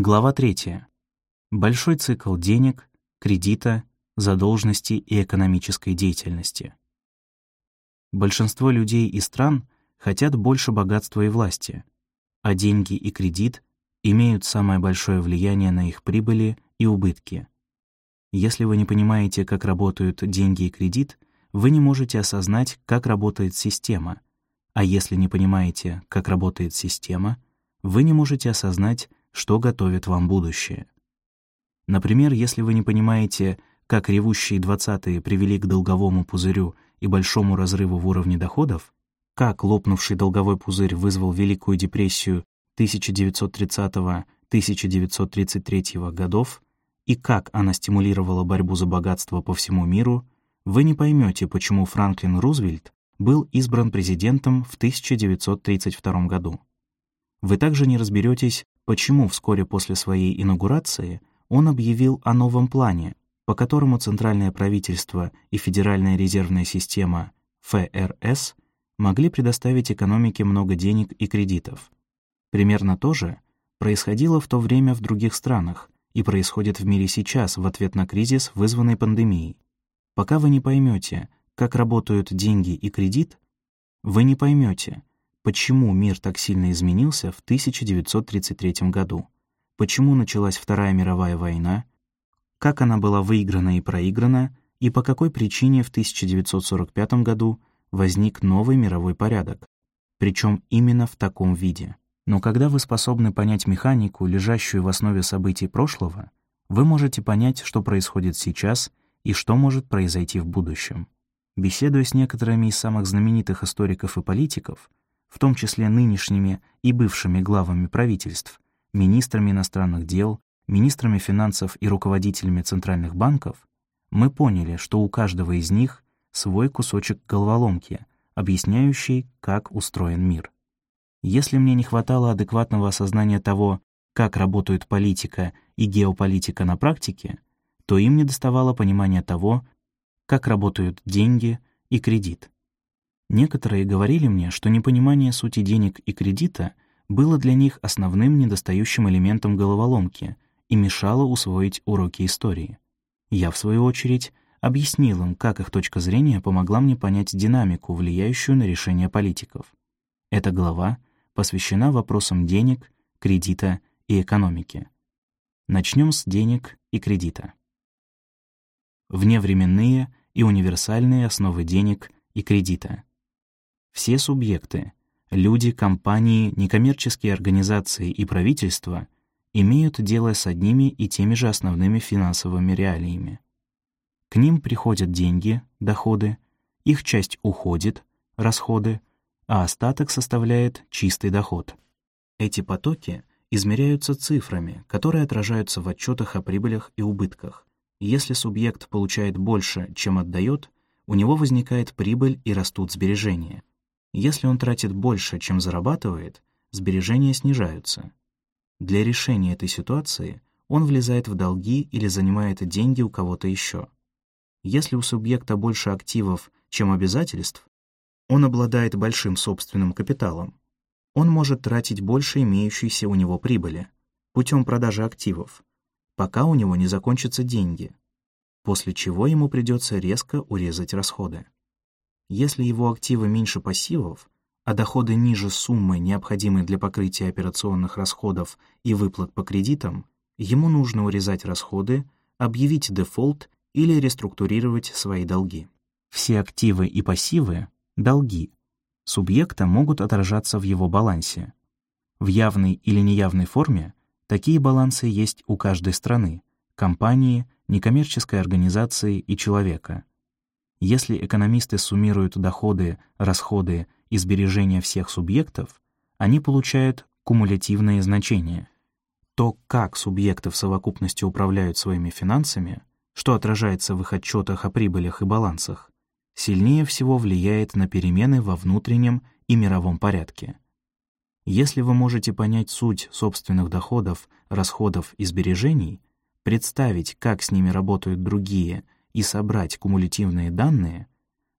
Глава 3. Большой цикл денег, кредита, задолженности и экономической деятельности. Большинство людей и стран хотят больше богатства и власти, а деньги и кредит имеют самое большое влияние на их прибыли и убытки. Если вы не понимаете, как работают деньги и кредит, вы не можете осознать, как работает система, а если не понимаете, как работает система, вы не можете осознать, что готовит вам будущее. Например, если вы не понимаете, как ревущие двадцатые привели к долговому пузырю и большому разрыву в уровне доходов, как лопнувший долговой пузырь вызвал Великую депрессию 1930-1933 годов и как она стимулировала борьбу за богатство по всему миру, вы не поймете, почему Франклин Рузвельт был избран президентом в 1932 году. Вы также не разберетесь, почему вскоре после своей инаугурации он объявил о новом плане, по которому Центральное правительство и Федеральная резервная система ФРС могли предоставить экономике много денег и кредитов. Примерно то же происходило в то время в других странах и происходит в мире сейчас в ответ на кризис, вызванный пандемией. Пока вы не поймете, как работают деньги и кредит, вы не поймете, почему мир так сильно изменился в 1933 году, почему началась Вторая мировая война, как она была выиграна и проиграна, и по какой причине в 1945 году возник новый мировой порядок, причем именно в таком виде. Но когда вы способны понять механику, лежащую в основе событий прошлого, вы можете понять, что происходит сейчас и что может произойти в будущем. Беседуя с некоторыми из самых знаменитых историков и политиков, в том числе нынешними и бывшими главами правительств, министрами иностранных дел, министрами финансов и руководителями центральных банков, мы поняли, что у каждого из них свой кусочек головоломки, объясняющий, как устроен мир. Если мне не хватало адекватного осознания того, как работают политика и геополитика на практике, то им не доставало понимания того, как работают деньги и кредит. Некоторые говорили мне, что непонимание сути денег и кредита было для них основным недостающим элементом головоломки и мешало усвоить уроки истории. Я, в свою очередь, объяснил им, как их точка зрения помогла мне понять динамику, влияющую на решения политиков. Эта глава посвящена вопросам денег, кредита и экономики. Начнем с денег и кредита. Вневременные и универсальные основы денег и кредита — все субъекты — люди, компании, некоммерческие организации и правительства — имеют дело с одними и теми же основными финансовыми реалиями. К ним приходят деньги, доходы, их часть уходит, расходы, а остаток составляет чистый доход. Эти потоки измеряются цифрами, которые отражаются в отчетах о прибылях и убытках. Если субъект получает больше, чем отдает, у него возникает прибыль и растут сбережения. Если он тратит больше, чем зарабатывает, сбережения снижаются. Для решения этой ситуации он влезает в долги или занимает деньги у кого-то еще. Если у субъекта больше активов, чем обязательств, он обладает большим собственным капиталом. Он может тратить больше имеющейся у него прибыли путем продажи активов, пока у него не закончатся деньги, после чего ему придется резко урезать расходы. Если его активы меньше пассивов, а доходы ниже суммы, необходимой для покрытия операционных расходов и выплат по кредитам, ему нужно урезать расходы, объявить дефолт или реструктурировать свои долги. Все активы и пассивы — долги. Субъекта могут отражаться в его балансе. В явной или неявной форме такие балансы есть у каждой страны, компании, некоммерческой организации и человека. Если экономисты суммируют доходы, расходы и сбережения всех субъектов, они получают кумулятивные значения. То, как субъекты в совокупности управляют своими финансами, что отражается в их отчетах о прибылях и балансах, сильнее всего влияет на перемены во внутреннем и мировом порядке. Если вы можете понять суть собственных доходов, расходов и сбережений, представить, как с ними работают другие – и собрать кумулятивные данные,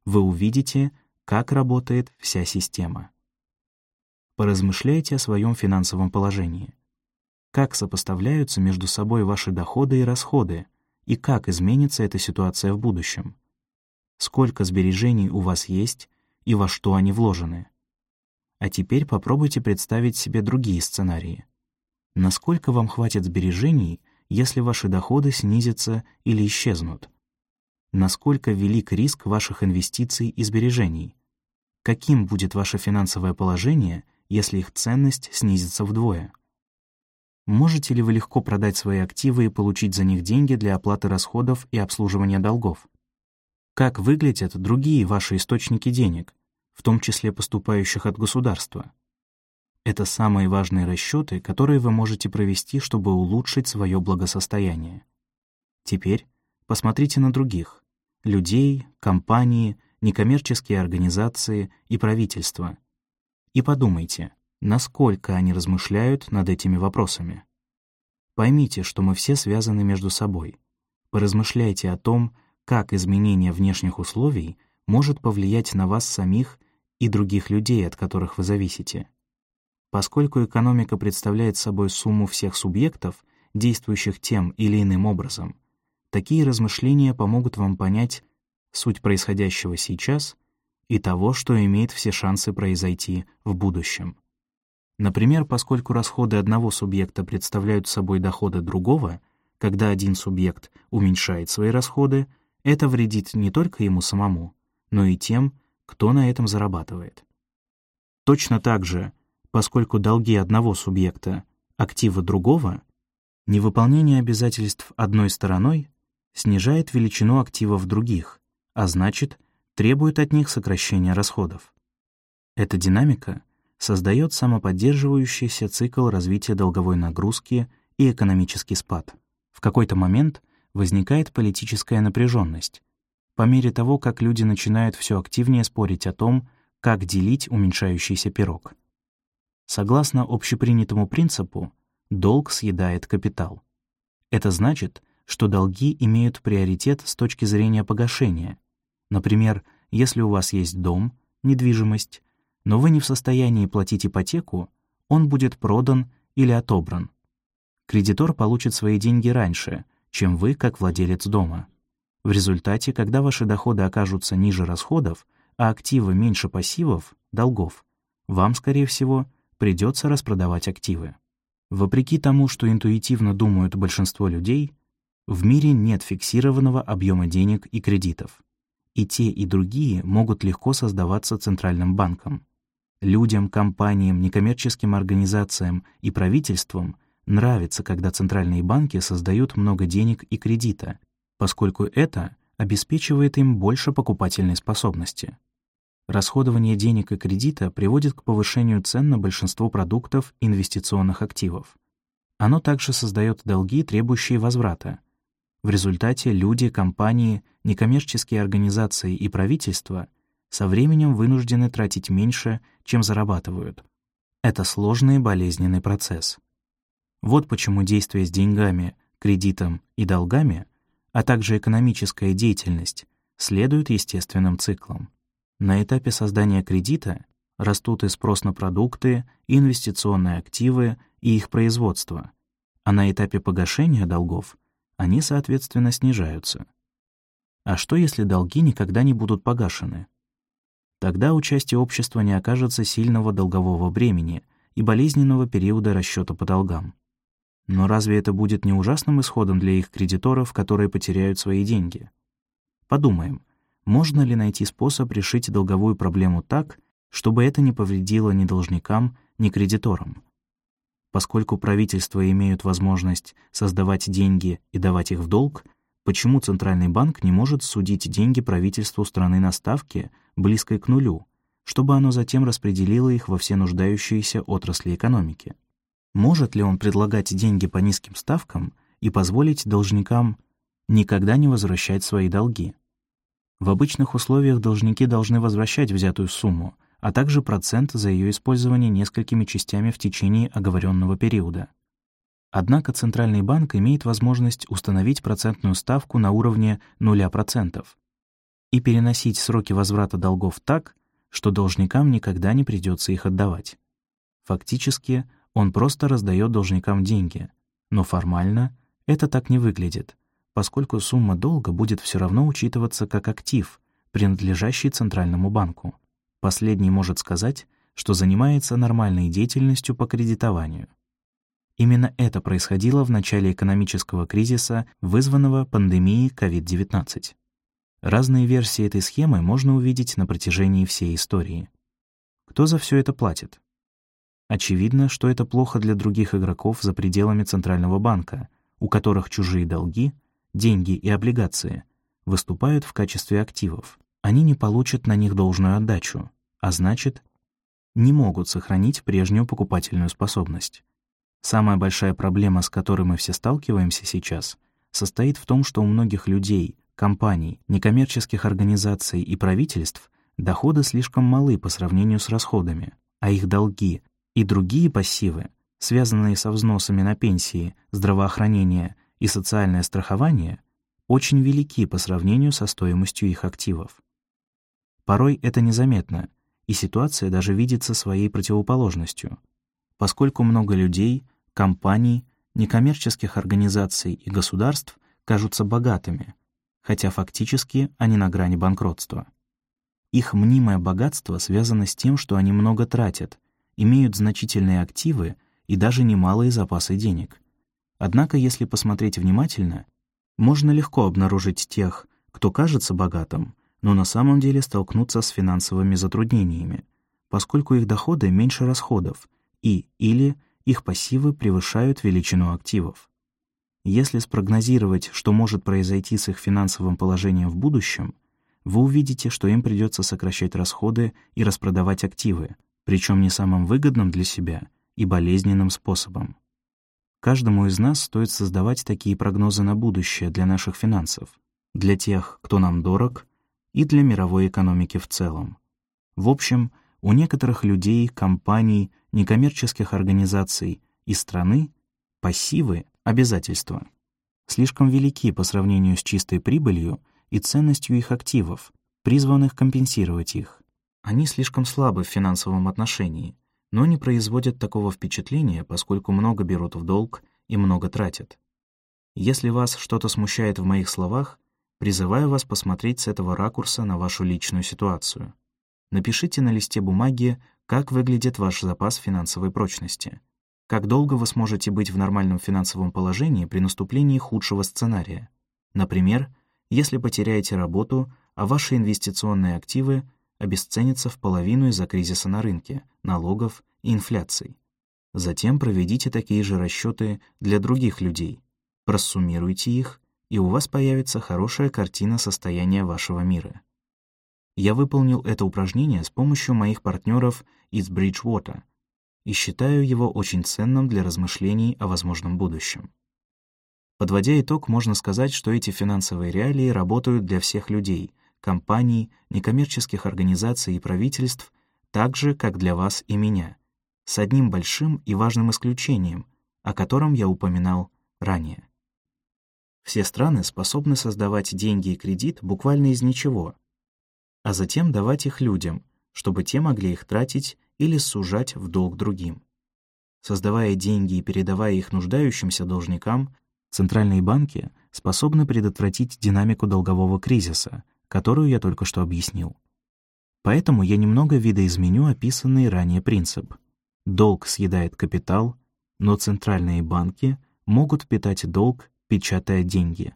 вы увидите, как работает вся система. Поразмышляйте о своем финансовом положении. Как сопоставляются между собой ваши доходы и расходы, и как изменится эта ситуация в будущем? Сколько сбережений у вас есть и во что они вложены? А теперь попробуйте представить себе другие сценарии. Насколько вам хватит сбережений, если ваши доходы снизятся или исчезнут? Насколько велик риск ваших инвестиций и сбережений? Каким будет ваше финансовое положение, если их ценность снизится вдвое? Можете ли вы легко продать свои активы и получить за них деньги для оплаты расходов и обслуживания долгов? Как выглядят другие ваши источники денег, в том числе поступающих от государства? Это самые важные расчеты, которые вы можете провести, чтобы улучшить свое благосостояние. Теперь посмотрите на других — людей, компании, некоммерческие организации и правительства. И подумайте, насколько они размышляют над этими вопросами. Поймите, что мы все связаны между собой. Поразмышляйте о том, как изменение внешних условий может повлиять на вас самих и других людей, от которых вы зависите. Поскольку экономика представляет собой сумму всех субъектов, действующих тем или иным образом, такие размышления помогут вам понять суть происходящего сейчас и того, что имеет все шансы произойти в будущем. Например, поскольку расходы одного субъекта представляют собой доходы другого, когда один субъект уменьшает свои расходы, это вредит не только ему самому, но и тем, кто на этом зарабатывает. Точно так же, поскольку долги одного субъекта — активы другого, невыполнение обязательств одной стороной снижает величину активов других, а значит, требует от них сокращения расходов. Эта динамика создает самоподдерживающийся цикл развития долговой нагрузки и экономический спад. В какой-то момент возникает политическая напряженность. По мере того, как люди начинают все активнее спорить о том, как делить уменьшающийся пирог. Согласно общепринятому принципу, долг съедает капитал. Это значит, что долги имеют приоритет с точки зрения погашения. Например, если у вас есть дом, недвижимость, но вы не в состоянии платить ипотеку, он будет продан или отобран. Кредитор получит свои деньги раньше, чем вы, как владелец дома. В результате, когда ваши доходы окажутся ниже расходов, а активы меньше пассивов, долгов, вам, скорее всего, придется распродавать активы. Вопреки тому, что интуитивно думают большинство людей, в мире нет фиксированного объема денег и кредитов. И те, и другие могут легко создаваться Центральным банком. Людям, компаниям, некоммерческим организациям и правительствам нравится, когда центральные банки создают много денег и кредита, поскольку это обеспечивает им больше покупательной способности. Расходование денег и кредита приводит к повышению цен на большинство продуктов инвестиционных активов. Оно также создает долги, требующие возврата. В результате люди, компании, некоммерческие организации и правительства — со временем вынуждены тратить меньше, чем зарабатывают. Это сложный и болезненный процесс. Вот почему действия с деньгами, кредитом и долгами, а также экономическая деятельность следуют естественным циклам. На этапе создания кредита растут и спрос на продукты, и инвестиционные активы, и их производство, а на этапе погашения долгов они, соответственно, снижаются. А что, если долги никогда не будут погашены? Тогда участие общества не окажется сильного долгового бремени и болезненного периода расчета по долгам. Но разве это будет не ужасным исходом для их кредиторов, которые потеряют свои деньги? Подумаем, можно ли найти способ решить долговую проблему так, чтобы это не повредило ни должникам, ни кредиторам? Поскольку правительства имеют возможность создавать деньги и давать их в долг, почему Центральный банк не может судить деньги правительству страны на ставке, близкой к нулю, чтобы оно затем распределило их во все нуждающиеся отрасли экономики? Может ли он предлагать деньги по низким ставкам и позволить должникам никогда не возвращать свои долги? В обычных условиях должники должны возвращать взятую сумму, а также процент за ее использование несколькими частями в течение оговоренного периода. Однако Центральный банк имеет возможность установить процентную ставку на уровне 0% и переносить сроки возврата долгов так, что должникам никогда не придется их отдавать. Фактически, Он просто раздает должникам деньги. Но формально это так не выглядит, поскольку сумма долга будет все равно учитываться как актив, принадлежащий Центральному банку. Последний может сказать, что занимается нормальной деятельностью по кредитованию. Именно это происходило в начале экономического кризиса, вызванного пандемией COVID-19. Разные версии этой схемы можно увидеть на протяжении всей истории. Кто за все это платит? Очевидно, что это плохо для других игроков за пределами Центрального банка, у которых чужие долги, деньги и облигации выступают в качестве активов. Они не получат на них должную отдачу, а значит, не могут сохранить прежнюю покупательную способность. Самая большая проблема, с которой мы все сталкиваемся сейчас, состоит в том, что у многих людей, компаний, некоммерческих организаций и правительств доходы слишком малы по сравнению с расходами, а их долги и другие пассивы, связанные со взносами на пенсии, здравоохранение и социальное страхование, очень велики по сравнению со стоимостью их активов. Порой это незаметно, и ситуация даже видится своей противоположностью, поскольку много людей, компаний, некоммерческих организаций и государств кажутся богатыми, хотя фактически они на грани банкротства. Их мнимое богатство связано с тем, что они много тратят, имеют значительные активы и даже немалые запасы денег. Однако, если посмотреть внимательно, можно легко обнаружить тех, кто кажется богатым, но на самом деле столкнуться с финансовыми затруднениями, поскольку их доходы меньше расходов и или их пассивы превышают величину активов. Если спрогнозировать, что может произойти с их финансовым положением в будущем, вы увидите, что им придется сокращать расходы и распродавать активы, причем не самым выгодным для себя и болезненным способом. Каждому из нас стоит создавать такие прогнозы на будущее для наших финансов, для тех, кто нам дорог, и для мировой экономики в целом. В общем, у некоторых людей, компаний, некоммерческих организаций и страны пассивы, обязательства, слишком велики по сравнению с чистой прибылью и ценностью их активов, призванных компенсировать их. Они слишком слабы в финансовом отношении, но не производят такого впечатления, поскольку много берут в долг и много тратят. Если вас что-то смущает в моих словах, Призываю вас посмотреть с этого ракурса на вашу личную ситуацию. Напишите на листе бумаги, как выглядит ваш запас финансовой прочности. Как долго вы сможете быть в нормальном финансовом положении при наступлении худшего сценария. Например, если потеряете работу, а ваши инвестиционные активы обесценятся в половину из-за кризиса на рынке, налогов и инфляции. Затем проведите такие же расчеты для других людей, просуммируйте их и у вас появится хорошая картина состояния вашего мира. Я выполнил это упражнение с помощью моих партнеров из Bridgewater и считаю его очень ценным для размышлений о возможном будущем. Подводя итог, можно сказать, что эти финансовые реалии работают для всех людей, компаний, некоммерческих организаций и правительств, так же, как для вас и меня, с одним большим и важным исключением, о котором я упоминал ранее. Все страны способны создавать деньги и кредит буквально из ничего, а затем давать их людям, чтобы те могли их тратить или сужать в долг другим. Создавая деньги и передавая их нуждающимся должникам, центральные банки способны предотвратить динамику долгового кризиса, которую я только что объяснил. Поэтому я немного видоизменю описанный ранее принцип. Долг съедает капитал, но центральные банки могут питать долг печатая деньги.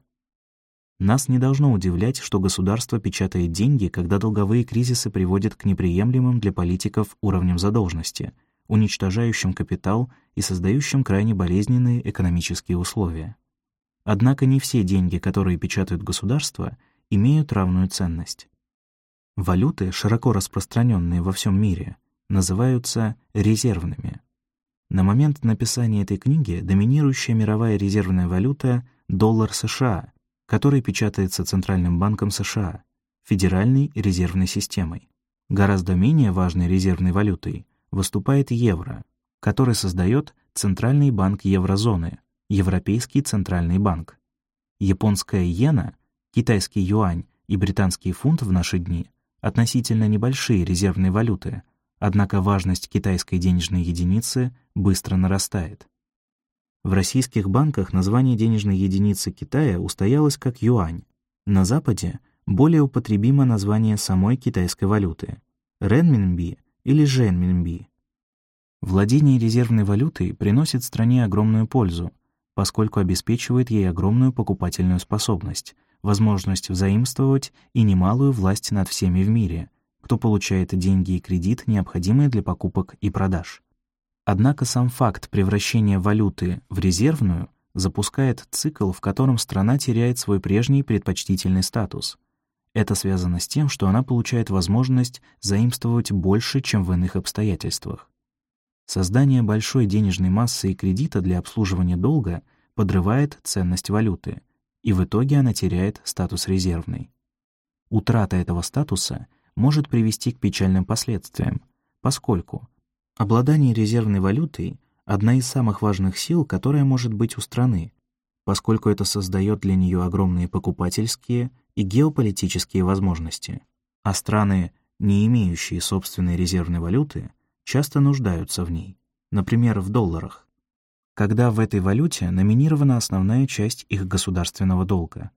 Нас не должно удивлять, что государство печатает деньги, когда долговые кризисы приводят к неприемлемым для политиков уровням задолженности, уничтожающим капитал и создающим крайне болезненные экономические условия. Однако не все деньги, которые печатают государства, имеют равную ценность. Валюты, широко распространенные во всем мире, называются резервными. На момент написания этой книги доминирующая мировая резервная валюта — доллар США, который печатается Центральным банком США, Федеральной резервной системой. Гораздо менее важной резервной валютой выступает евро, который создает Центральный банк еврозоны, Европейский центральный банк. Японская иена, китайский юань и британский фунт в наши дни относительно небольшие резервные валюты, однако важность китайской денежной единицы быстро нарастает. В российских банках название денежной единицы Китая устоялось как юань. На Западе более употребимо название самой китайской валюты — ренминби или женминби. Владение резервной валютой приносит стране огромную пользу, поскольку обеспечивает ей огромную покупательную способность, возможность взаимствовать и немалую власть над всеми в мире, кто получает деньги и кредит, необходимые для покупок и продаж. Однако сам факт превращения валюты в резервную запускает цикл, в котором страна теряет свой прежний предпочтительный статус. Это связано с тем, что она получает возможность заимствовать больше, чем в иных обстоятельствах. Создание большой денежной массы и кредита для обслуживания долга подрывает ценность валюты, и в итоге она теряет статус резервной. Утрата этого статуса может привести к печальным последствиям, поскольку обладание резервной валютой — одна из самых важных сил, которая может быть у страны, поскольку это создает для нее огромные покупательские и геополитические возможности. А страны, не имеющие собственной резервной валюты, часто нуждаются в ней, например, в долларах, когда в этой валюте номинирована основная часть их государственного долга.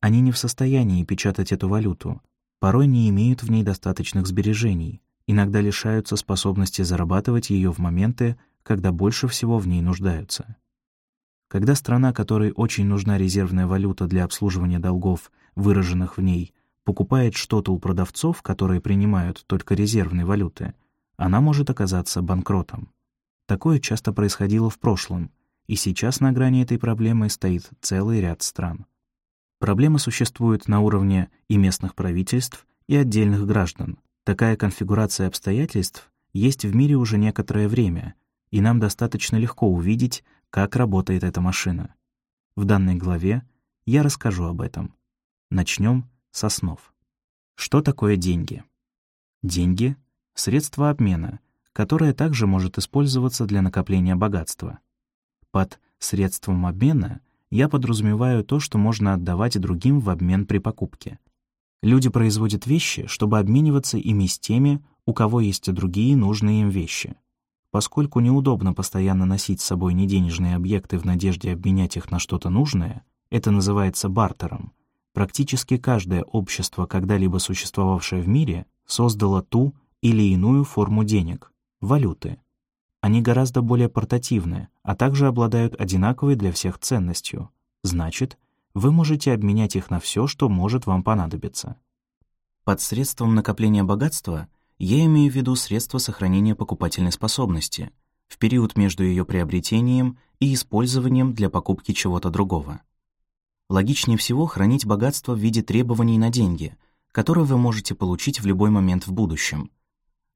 Они не в состоянии печатать эту валюту, порой не имеют в ней достаточных сбережений, иногда лишаются способности зарабатывать ее в моменты, когда больше всего в ней нуждаются. Когда страна, которой очень нужна резервная валюта для обслуживания долгов, выраженных в ней, покупает что-то у продавцов, которые принимают только резервные валюты, она может оказаться банкротом. Такое часто происходило в прошлом, и сейчас на грани этой проблемы стоит целый ряд стран. Проблема существует на уровне и местных правительств, и отдельных граждан. Такая конфигурация обстоятельств есть в мире уже некоторое время, и нам достаточно легко увидеть, как работает эта машина. В данной главе я расскажу об этом. Начнем с основ. Что такое деньги? Деньги средство обмена, которое также может использоваться для накопления богатства. Под средством обмена я подразумеваю то, что можно отдавать другим в обмен при покупке. Люди производят вещи, чтобы обмениваться ими с теми, у кого есть другие нужные им вещи. Поскольку неудобно постоянно носить с собой неденежные объекты в надежде обменять их на что-то нужное, это называется бартером. Практически каждое общество, когда-либо существовавшее в мире, создало ту или иную форму денег, валюты. Они гораздо более портативны, а также обладают одинаковой для всех ценностью. Значит, вы можете обменять их на все, что может вам понадобиться. Под средством накопления богатства я имею в виду средства сохранения покупательной способности в период между ее приобретением и использованием для покупки чего-то другого. Логичнее всего хранить богатство в виде требований на деньги, которые вы можете получить в любой момент в будущем,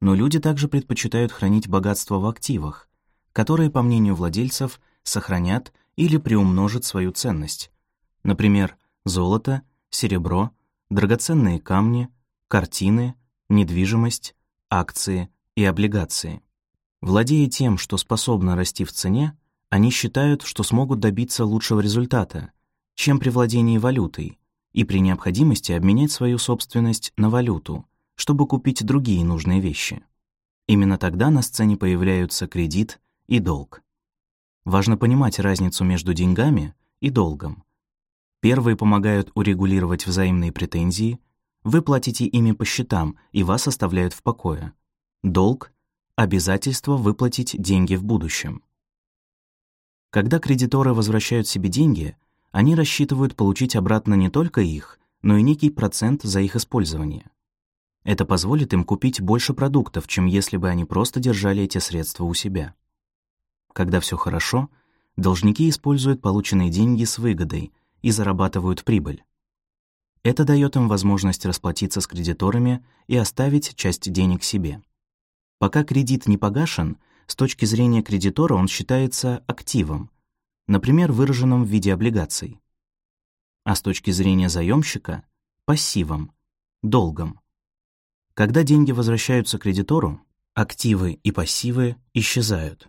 но люди также предпочитают хранить богатство в активах, которые, по мнению владельцев, сохранят или приумножат свою ценность. Например, золото, серебро, драгоценные камни, картины, недвижимость, акции и облигации. Владея тем, что способно расти в цене, они считают, что смогут добиться лучшего результата, чем при владении валютой, и при необходимости обменять свою собственность на валюту, чтобы купить другие нужные вещи. Именно тогда на сцене появляются кредит и долг. Важно понимать разницу между деньгами и долгом. Первые помогают урегулировать взаимные претензии, вы платите ими по счетам, и вас оставляют в покое. Долг — обязательство выплатить деньги в будущем. Когда кредиторы возвращают себе деньги, они рассчитывают получить обратно не только их, но и некий процент за их использование. Это позволит им купить больше продуктов, чем если бы они просто держали эти средства у себя. Когда все хорошо, должники используют полученные деньги с выгодой и зарабатывают прибыль. Это дает им возможность расплатиться с кредиторами и оставить часть денег себе. Пока кредит не погашен, с точки зрения кредитора он считается активом, например, выраженным в виде облигаций. А с точки зрения заемщика — пассивом, долгом. Когда деньги возвращаются кредитору, активы и пассивы исчезают.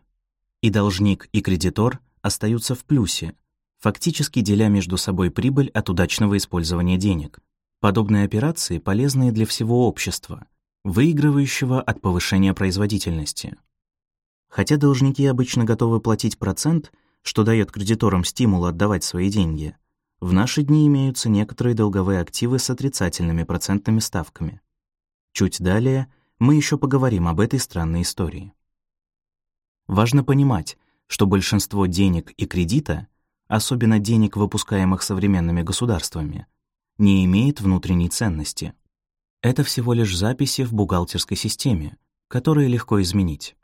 И должник, и кредитор остаются в плюсе, фактически деля между собой прибыль от удачного использования денег. Подобные операции полезны для всего общества. выигрывающего от повышения производительности. Хотя должники обычно готовы платить процент, что дает кредиторам стимул отдавать свои деньги, в наши дни имеются некоторые долговые активы с отрицательными процентными ставками. Чуть далее мы еще поговорим об этой странной истории. Важно понимать, что большинство денег и кредита, особенно денег, выпускаемых современными государствами, не имеет внутренней ценности. Это всего лишь записи в бухгалтерской системе, которые легко изменить.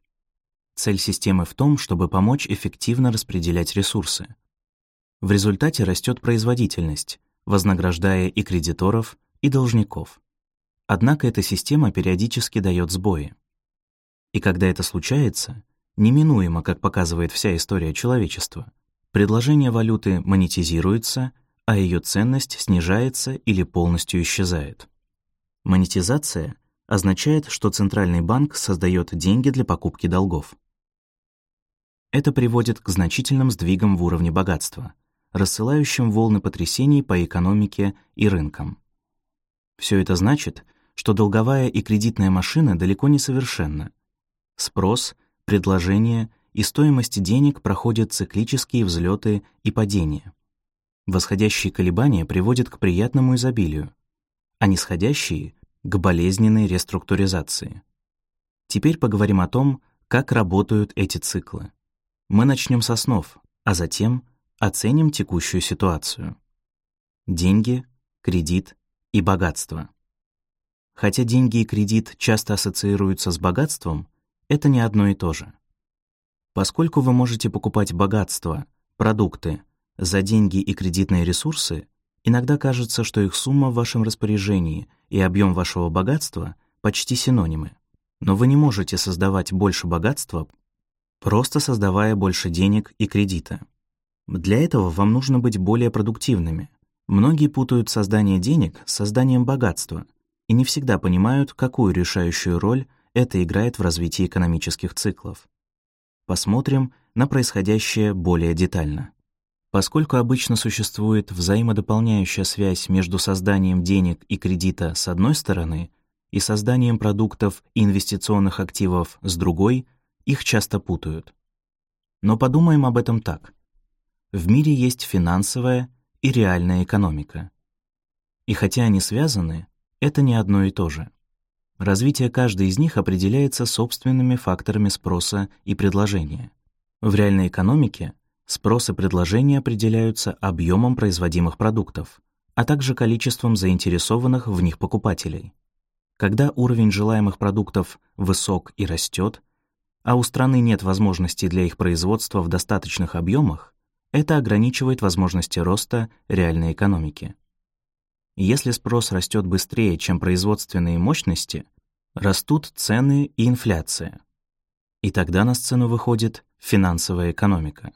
Цель системы в том, чтобы помочь эффективно распределять ресурсы. В результате растет производительность, вознаграждая и кредиторов, и должников. Однако эта система периодически дает сбои. И когда это случается, неминуемо, как показывает вся история человечества, предложение валюты монетизируется, а ее ценность снижается или полностью исчезает. Монетизация означает, что Центральный банк создает деньги для покупки долгов. Это приводит к значительным сдвигам в уровне богатства, рассылающим волны потрясений по экономике и рынкам. Все это значит, что долговая и кредитная машина далеко не совершенна. Спрос, предложение и стоимость денег проходят циклические взлеты и падения. Восходящие колебания приводят к приятному изобилию, а нисходящие — к болезненной реструктуризации. Теперь поговорим о том, как работают эти циклы. Мы начнем с основ, а затем оценим текущую ситуацию. Деньги, кредит и богатство. Хотя деньги и кредит часто ассоциируются с богатством, это не одно и то же. Поскольку вы можете покупать богатство, продукты, за деньги и кредитные ресурсы, иногда кажется, что их сумма в вашем распоряжении и объем вашего богатства почти синонимы. Но вы не можете создавать больше богатства, просто создавая больше денег и кредита. Для этого вам нужно быть более продуктивными. Многие путают создание денег с созданием богатства и не всегда понимают, какую решающую роль это играет в развитии экономических циклов. Посмотрим на происходящее более детально. Поскольку обычно существует взаимодополняющая связь между созданием денег и кредита с одной стороны и созданием продуктов и инвестиционных активов с другой, их часто путают. Но подумаем об этом так. В мире есть финансовая и реальная экономика. И хотя они связаны, это не одно и то же. Развитие каждой из них определяется собственными факторами спроса и предложения. В реальной экономике спрос и предложение определяются объемом производимых продуктов, а также количеством заинтересованных в них покупателей. Когда уровень желаемых продуктов высок и растет, а у страны нет возможности для их производства в достаточных объемах, это ограничивает возможности роста реальной экономики. Если спрос растет быстрее, чем производственные мощности, растут цены и инфляция. И тогда на сцену выходит финансовая экономика.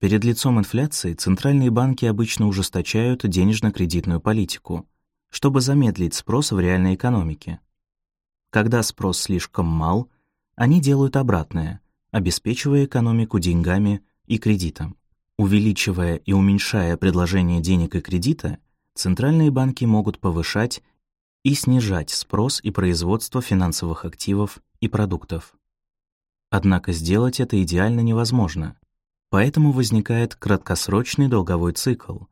Перед лицом инфляции центральные банки обычно ужесточают денежно-кредитную политику, чтобы замедлить спрос в реальной экономике. Когда спрос слишком мал, они делают обратное, обеспечивая экономику деньгами и кредитом. Увеличивая и уменьшая предложение денег и кредита, центральные банки могут повышать и снижать спрос и производство финансовых активов и продуктов. Однако сделать это идеально невозможно, поэтому возникает краткосрочный долговой цикл,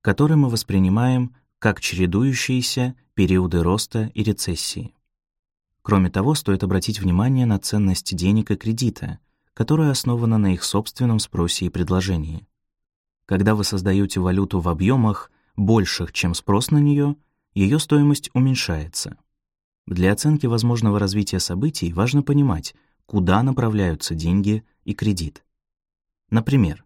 который мы воспринимаем как чередующиеся периоды роста и рецессии. Кроме того, стоит обратить внимание на ценность денег и кредита, которая основана на их собственном спросе и предложении. Когда вы создаете валюту в объемах больших, чем спрос на нее, ее стоимость уменьшается. Для оценки возможного развития событий важно понимать, куда направляются деньги и кредит. Например,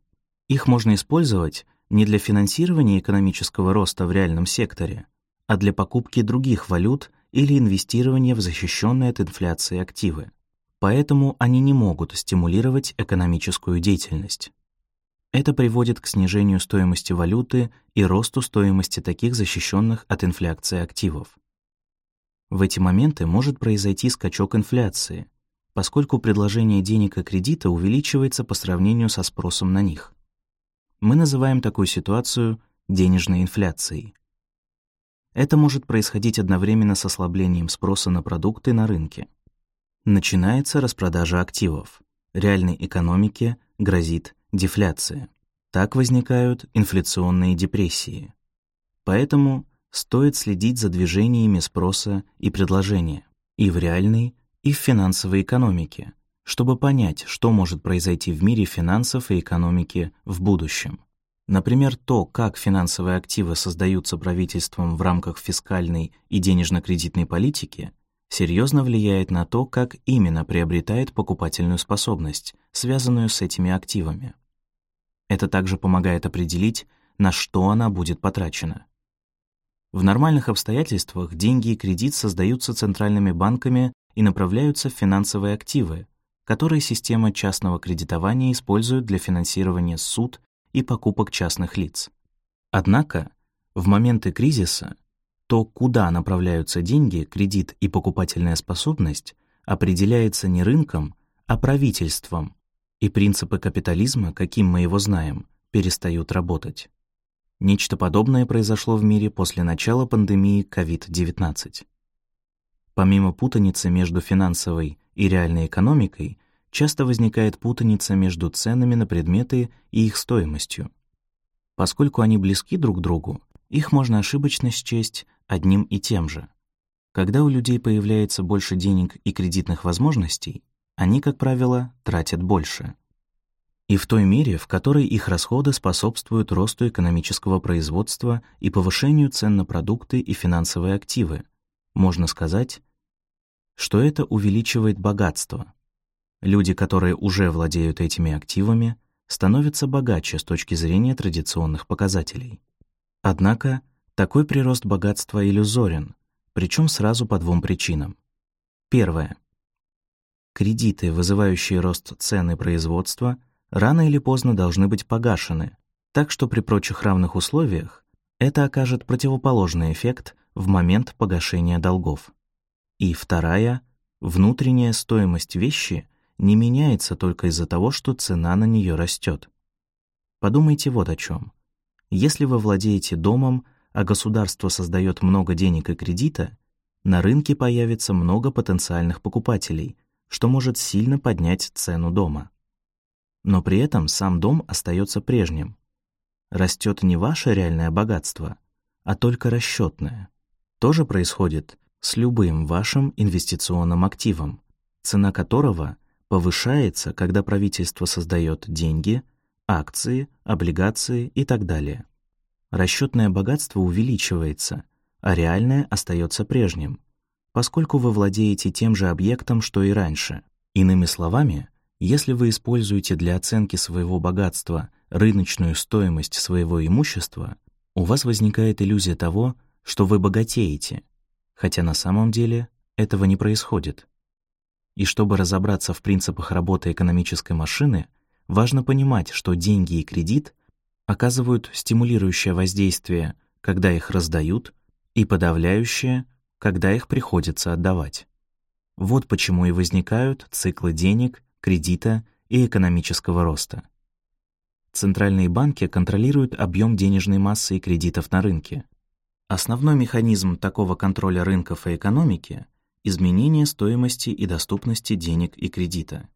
их можно использовать не для финансирования экономического роста в реальном секторе, а для покупки других валют или инвестирование в защищенные от инфляции активы. Поэтому они не могут стимулировать экономическую деятельность. Это приводит к снижению стоимости валюты и росту стоимости таких защищенных от инфляции активов. В эти моменты может произойти скачок инфляции, поскольку предложение денег и кредита увеличивается по сравнению со спросом на них. Мы называем такую ситуацию денежной инфляцией. Это может происходить одновременно с ослаблением спроса на продукты на рынке. Начинается распродажа активов. Реальной экономике грозит дефляция. Так возникают инфляционные депрессии. Поэтому стоит следить за движениями спроса и предложения и в реальной, и в финансовой экономике, чтобы понять, что может произойти в мире финансов и экономики в будущем. Например, то, как финансовые активы создаются правительством в рамках фискальной и денежно-кредитной политики, серьезно влияет на то, как именно приобретает покупательную способность, связанную с этими активами. Это также помогает определить, на что она будет потрачена. В нормальных обстоятельствах деньги и кредит создаются центральными банками и направляются в финансовые активы, которые система частного кредитования использует для финансирования суд и покупок частных лиц. Однако, в моменты кризиса то, куда направляются деньги, кредит и покупательная способность, определяется не рынком, а правительством, и принципы капитализма, каким мы его знаем, перестают работать. Нечто подобное произошло в мире после начала пандемии COVID-19. Помимо путаницы между финансовой и реальной экономикой, часто возникает путаница между ценами на предметы и их стоимостью. Поскольку они близки друг другу, их можно ошибочно счесть одним и тем же. Когда у людей появляется больше денег и кредитных возможностей, они, как правило, тратят больше — и в той мере, в которой их расходы способствуют росту экономического производства и повышению цен на продукты и финансовые активы. Можно сказать, что это увеличивает богатство. Люди, которые уже владеют этими активами, становятся богаче с точки зрения традиционных показателей. Однако такой прирост богатства иллюзорен, причем сразу по двум причинам. Первое. Кредиты, вызывающие рост цен и производства, рано или поздно должны быть погашены, так что при прочих равных условиях это окажет противоположный эффект в момент погашения долгов. И вторая, внутренняя стоимость вещи не меняется только из-за того, что цена на нее растет. Подумайте вот о чем. Если вы владеете домом, а государство создает много денег и кредита, на рынке появится много потенциальных покупателей, что может сильно поднять цену дома но при этом сам дом остается прежним. Растет не ваше реальное богатство, а только расчетное. То же происходит с любым вашим инвестиционным активом, цена которого повышается, когда правительство создает деньги, акции, облигации и так далее. Расчетное богатство увеличивается, а реальное остается прежним, поскольку вы владеете тем же объектом, что и раньше. Иными словами, если вы используете для оценки своего богатства рыночную стоимость своего имущества, у вас возникает иллюзия того, что вы богатеете, хотя на самом деле этого не происходит. И чтобы разобраться в принципах работы экономической машины, важно понимать, что деньги и кредит оказывают стимулирующее воздействие, когда их раздают, и подавляющее, когда их приходится отдавать. Вот почему и возникают циклы денег кредита и экономического роста. Центральные банки контролируют объем денежной массы и кредитов на рынке. Основной механизм такого контроля рынков и экономики — изменение стоимости и доступности денег и кредита.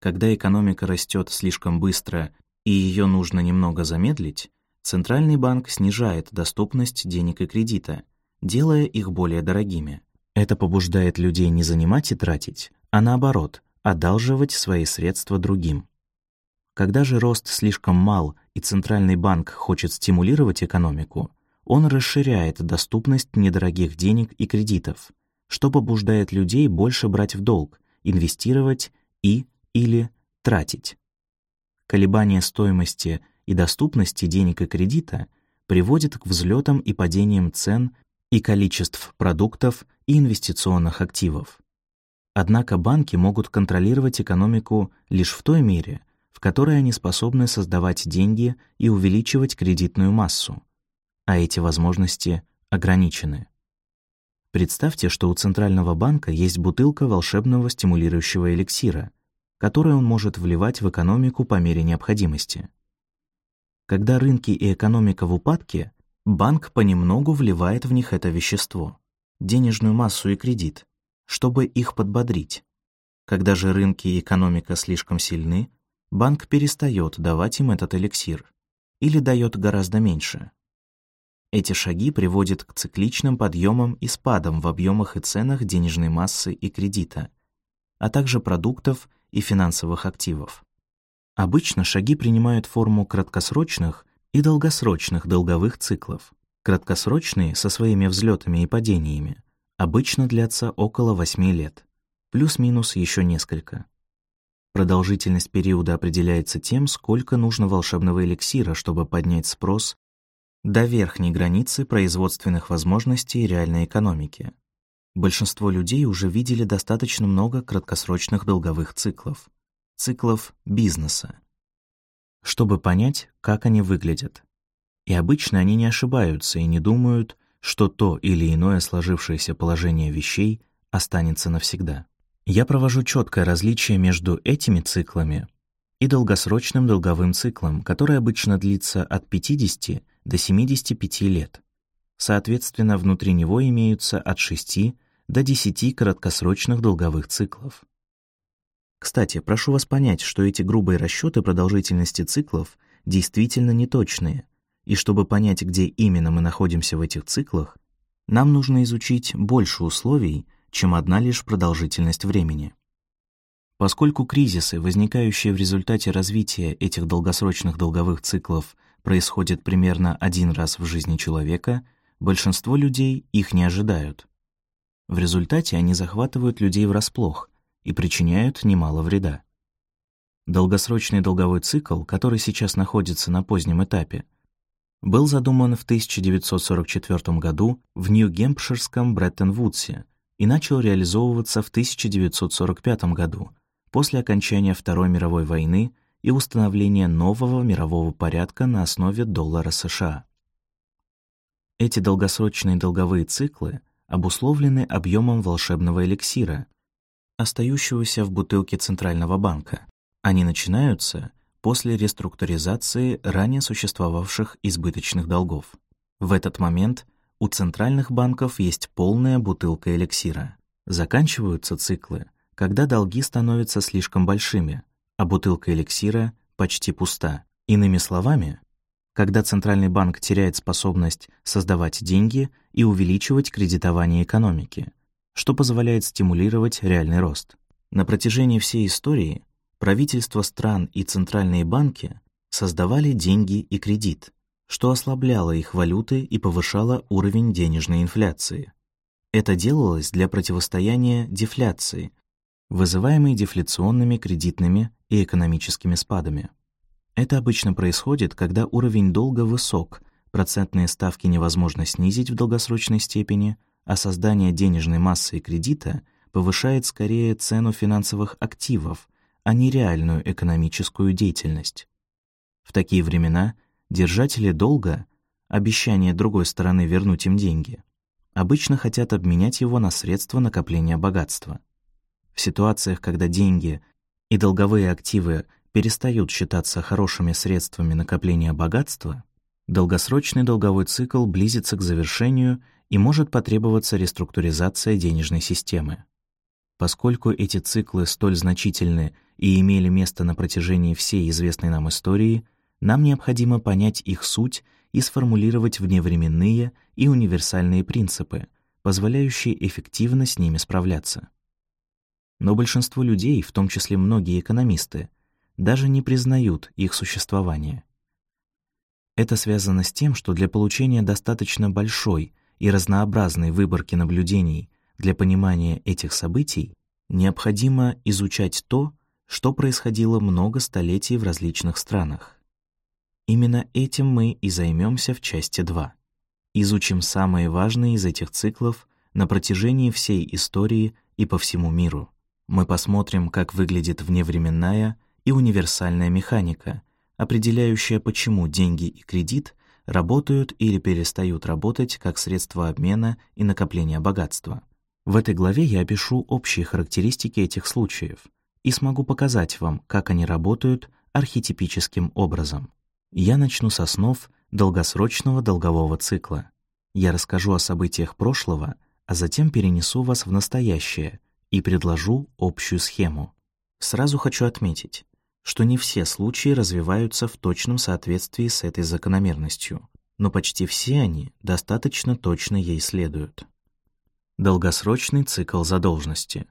Когда экономика растет слишком быстро и ее нужно немного замедлить, Центральный банк снижает доступность денег и кредита, делая их более дорогими. Это побуждает людей не занимать и тратить, а наоборот, одалживать свои средства другим. Когда же рост слишком мал и Центральный банк хочет стимулировать экономику, он расширяет доступность недорогих денег и кредитов, что побуждает людей больше брать в долг, инвестировать и или тратить. Колебания стоимости и доступности денег и кредита приводит к взлетам и падениям цен и количеств продуктов и инвестиционных активов. Однако банки могут контролировать экономику лишь в той мере, в которой они способны создавать деньги и увеличивать кредитную массу, а эти возможности ограничены. Представьте, что у Центрального банка есть бутылка волшебного стимулирующего эликсира, который он может вливать в экономику по мере необходимости. Когда рынки и экономика в упадке, Банк понемногу вливает в них это вещество, денежную массу и кредит, чтобы их подбодрить. Когда же рынки и экономика слишком сильны, банк перестает давать им этот эликсир или дает гораздо меньше. Эти шаги приводят к цикличным подъемам и спадам в объемах и ценах денежной массы и кредита, а также продуктов и финансовых активов. Обычно шаги принимают форму краткосрочных и долгосрочных долговых циклов. Краткосрочные со своими взлетами и падениями обычно длятся около 8 лет, плюс-минус еще несколько. Продолжительность периода определяется тем, сколько нужно волшебного эликсира, чтобы поднять спрос до верхней границы производственных возможностей реальной экономики. Большинство людей уже видели достаточно много краткосрочных долговых циклов, циклов бизнеса, чтобы понять, как они выглядят. И обычно они не ошибаются и не думают, что то или иное сложившееся положение вещей останется навсегда. Я провожу четкое различие между этими циклами и долгосрочным долговым циклом, который обычно длится от 50 до 75 лет. Соответственно, внутри него имеются от 6 до 10 краткосрочных долговых циклов. Кстати, прошу вас понять, что эти грубые расчеты продолжительности циклов действительно неточные, и чтобы понять, где именно мы находимся в этих циклах, нам нужно изучить больше условий, чем одна лишь продолжительность времени. Поскольку кризисы, возникающие в результате развития этих долгосрочных долговых циклов, происходят примерно один раз в жизни человека, большинство людей их не ожидают. В результате они захватывают людей врасплох и причиняют немало вреда. Долгосрочный долговой цикл, который сейчас находится на позднем этапе, был задуман в 1944 году в Нью-Гемпширском Бреттон-Вудсе и начал реализовываться в 1945 году, после окончания Второй мировой войны и установления нового мирового порядка на основе доллара США. Эти долгосрочные долговые циклы обусловлены объемом волшебного эликсира, остающегося в бутылке Центрального банка. Они начинаются после реструктуризации ранее существовавших избыточных долгов. В этот момент у центральных банков есть полная бутылка эликсира. Заканчиваются циклы, когда долги становятся слишком большими, а бутылка эликсира почти пуста. Иными словами, когда Центральный банк теряет способность создавать деньги и увеличивать кредитование экономики, что позволяет стимулировать реальный рост. На протяжении всей истории правительства стран и центральные банки создавали деньги и кредит, что ослабляло их валюты и повышало уровень денежной инфляции. Это делалось для противостояния дефляции, вызываемой дефляционными кредитными и экономическими спадами. Это обычно происходит, когда уровень долга высок, процентные ставки невозможно снизить в долгосрочной степени, а создание денежной массы и кредита повышает скорее цену финансовых активов, а не реальную экономическую деятельность. В такие времена держатели долга, обещание другой стороны вернуть им деньги, обычно хотят обменять его на средства накопления богатства. В ситуациях, когда деньги и долговые активы перестают считаться хорошими средствами накопления богатства, долгосрочный долговой цикл близится к завершению и может потребоваться реструктуризация денежной системы. Поскольку эти циклы столь значительны и имели место на протяжении всей известной нам истории, нам необходимо понять их суть и сформулировать вневременные и универсальные принципы, позволяющие эффективно с ними справляться. Но большинство людей, в том числе многие экономисты, даже не признают их существование. Это связано с тем, что для получения достаточно большой и разнообразной выборки наблюдений для понимания этих событий необходимо изучать то, что происходило много столетий в различных странах. Именно этим мы и займемся в части 2. Изучим самые важные из этих циклов на протяжении всей истории и по всему миру. Мы посмотрим, как выглядит вневременная и универсальная механика, определяющая, почему деньги и кредит работают или перестают работать как средство обмена и накопления богатства. В этой главе я опишу общие характеристики этих случаев и смогу показать вам, как они работают архетипическим образом. Я начну с основ долгосрочного долгового цикла. Я расскажу о событиях прошлого, а затем перенесу вас в настоящее и предложу общую схему. Сразу хочу отметить, что не все случаи развиваются в точном соответствии с этой закономерностью, но почти все они достаточно точно ей следуют. Долгосрочный цикл задолженности.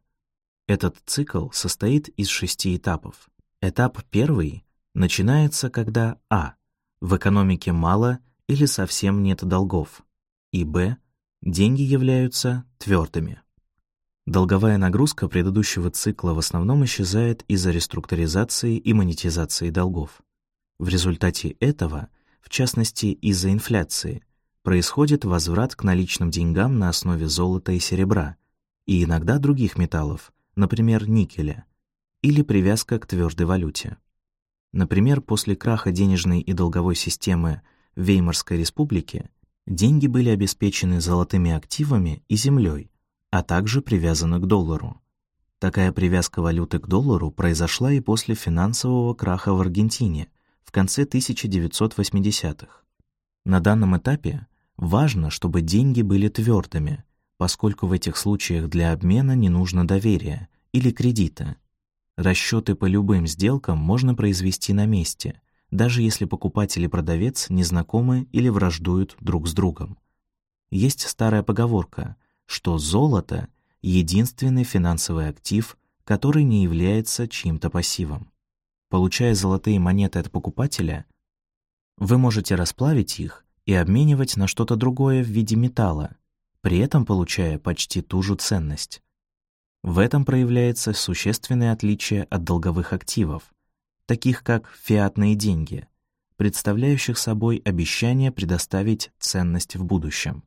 Этот цикл состоит из шести этапов. Этап первый начинается, когда а. в экономике мало или совсем нет долгов, и б. деньги являются твердыми. Долговая нагрузка предыдущего цикла в основном исчезает из-за реструктуризации и монетизации долгов. В результате этого, в частности из-за инфляции, происходит возврат к наличным деньгам на основе золота и серебра и иногда других металлов, например, никеля, или привязка к твердой валюте. Например, после краха денежной и долговой системы Веймарской республике деньги были обеспечены золотыми активами и землей, а также привязаны к доллару. Такая привязка валюты к доллару произошла и после финансового краха в Аргентине в конце 1980-х. На данном этапе важно, чтобы деньги были твердыми, поскольку в этих случаях для обмена не нужно доверия или кредита. Расчеты по любым сделкам можно произвести на месте, даже если покупатель и продавец не знакомы или враждуют друг с другом. Есть старая поговорка что золото — единственный финансовый актив, который не является чьим-то пассивом. Получая золотые монеты от покупателя, вы можете расплавить их и обменивать на что-то другое в виде металла, при этом получая почти ту же ценность. В этом проявляется существенное отличие от долговых активов, таких как фиатные деньги, представляющих собой обещание предоставить ценность в будущем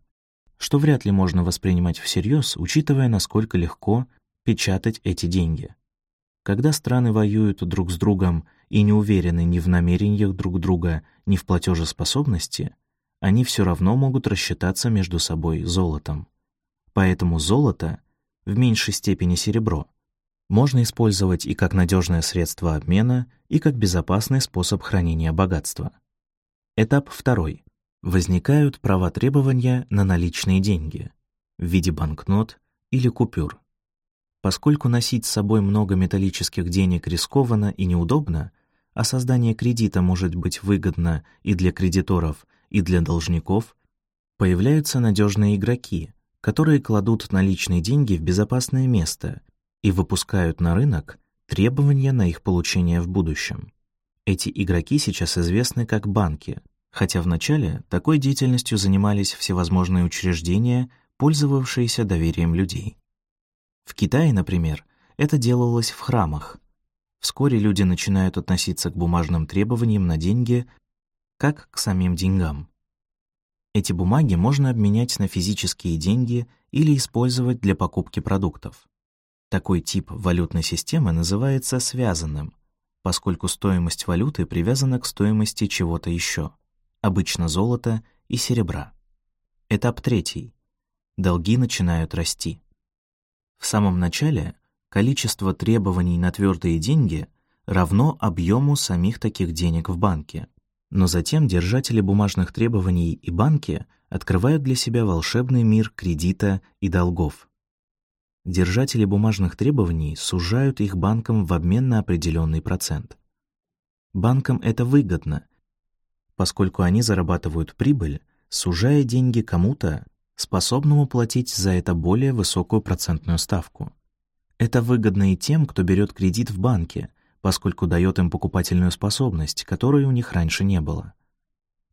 что вряд ли можно воспринимать всерьез, учитывая, насколько легко печатать эти деньги. Когда страны воюют друг с другом и не уверены ни в намерениях друг друга, ни в платежеспособности, они все равно могут рассчитаться между собой золотом. Поэтому золото, в меньшей степени серебро, можно использовать и как надежное средство обмена, и как безопасный способ хранения богатства. Этап второй возникают права требования на наличные деньги в виде банкнот или купюр. Поскольку носить с собой много металлических денег рискованно и неудобно, а создание кредита может быть выгодно и для кредиторов, и для должников, появляются надежные игроки, которые кладут наличные деньги в безопасное место и выпускают на рынок требования на их получение в будущем. Эти игроки сейчас известны как банки — хотя вначале такой деятельностью занимались всевозможные учреждения, пользовавшиеся доверием людей. В Китае, например, это делалось в храмах. Вскоре люди начинают относиться к бумажным требованиям на деньги как к самим деньгам. Эти бумаги можно обменять на физические деньги или использовать для покупки продуктов. Такой тип валютной системы называется связанным, поскольку стоимость валюты привязана к стоимости чего-то еще обычно золота и серебра. Этап третий. Долги начинают расти. В самом начале количество требований на твердые деньги равно объему самих таких денег в банке, но затем держатели бумажных требований и банки открывают для себя волшебный мир кредита и долгов. Держатели бумажных требований сужают их банкам в обмен на определенный процент. Банкам это выгодно, поскольку они зарабатывают прибыль, сужая деньги кому-то, способному платить за это более высокую процентную ставку. Это выгодно и тем, кто берет кредит в банке, поскольку дает им покупательную способность, которой у них раньше не было.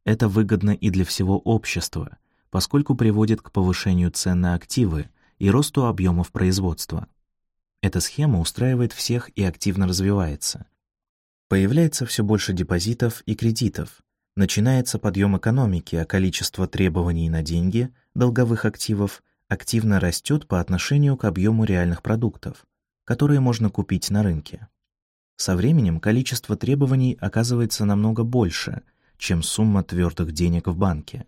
Это выгодно и для всего общества, поскольку приводит к повышению цен на активы и росту объемов производства. Эта схема устраивает всех и активно развивается. Появляется все больше депозитов и кредитов, Начинается подъем экономики, а количество требований на деньги, долговых активов, активно растет по отношению к объему реальных продуктов, которые можно купить на рынке. Со временем количество требований оказывается намного больше, чем сумма твердых денег в банке.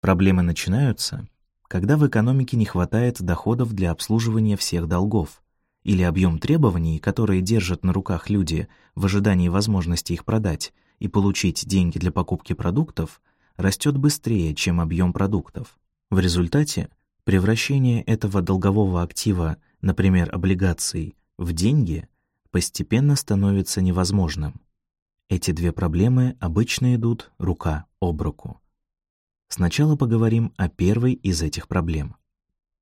Проблемы начинаются, когда в экономике не хватает доходов для обслуживания всех долгов, или объем требований, которые держат на руках люди в ожидании возможности их продать, и получить деньги для покупки продуктов растет быстрее, чем объем продуктов. В результате превращение этого долгового актива, например, облигаций, в деньги постепенно становится невозможным. Эти две проблемы обычно идут рука об руку. Сначала поговорим о первой из этих проблем.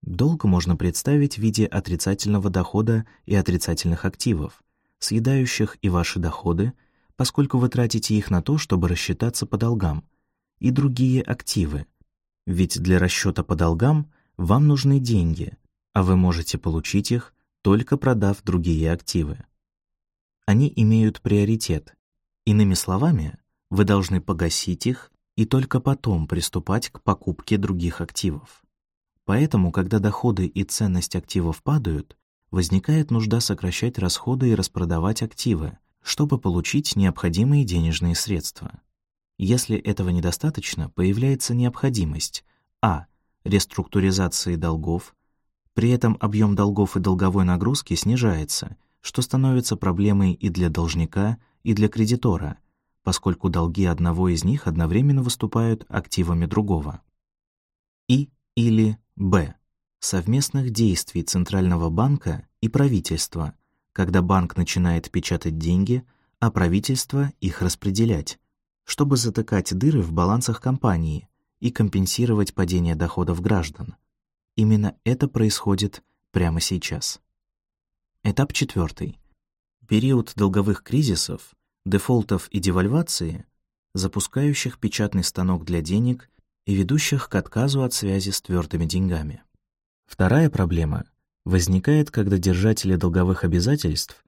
Долг можно представить в виде отрицательного дохода и отрицательных активов, съедающих и ваши доходы, поскольку вы тратите их на то, чтобы рассчитаться по долгам, и другие активы. Ведь для расчета по долгам вам нужны деньги, а вы можете получить их, только продав другие активы. Они имеют приоритет. Иными словами, вы должны погасить их и только потом приступать к покупке других активов. Поэтому, когда доходы и ценность активов падают, возникает нужда сокращать расходы и распродавать активы, чтобы получить необходимые денежные средства. Если этого недостаточно, появляется необходимость а. реструктуризации долгов, при этом объем долгов и долговой нагрузки снижается, что становится проблемой и для должника, и для кредитора, поскольку долги одного из них одновременно выступают активами другого. И или Б. Совместных действий Центрального банка и правительства, когда банк начинает печатать деньги, а правительство их распределять, чтобы затыкать дыры в балансах компании и компенсировать падение доходов граждан. Именно это происходит прямо сейчас. Этап четвертый. Период долговых кризисов, дефолтов и девальвации, запускающих печатный станок для денег и ведущих к отказу от связи с твердыми деньгами. Вторая проблема возникает, когда держатели долговых обязательств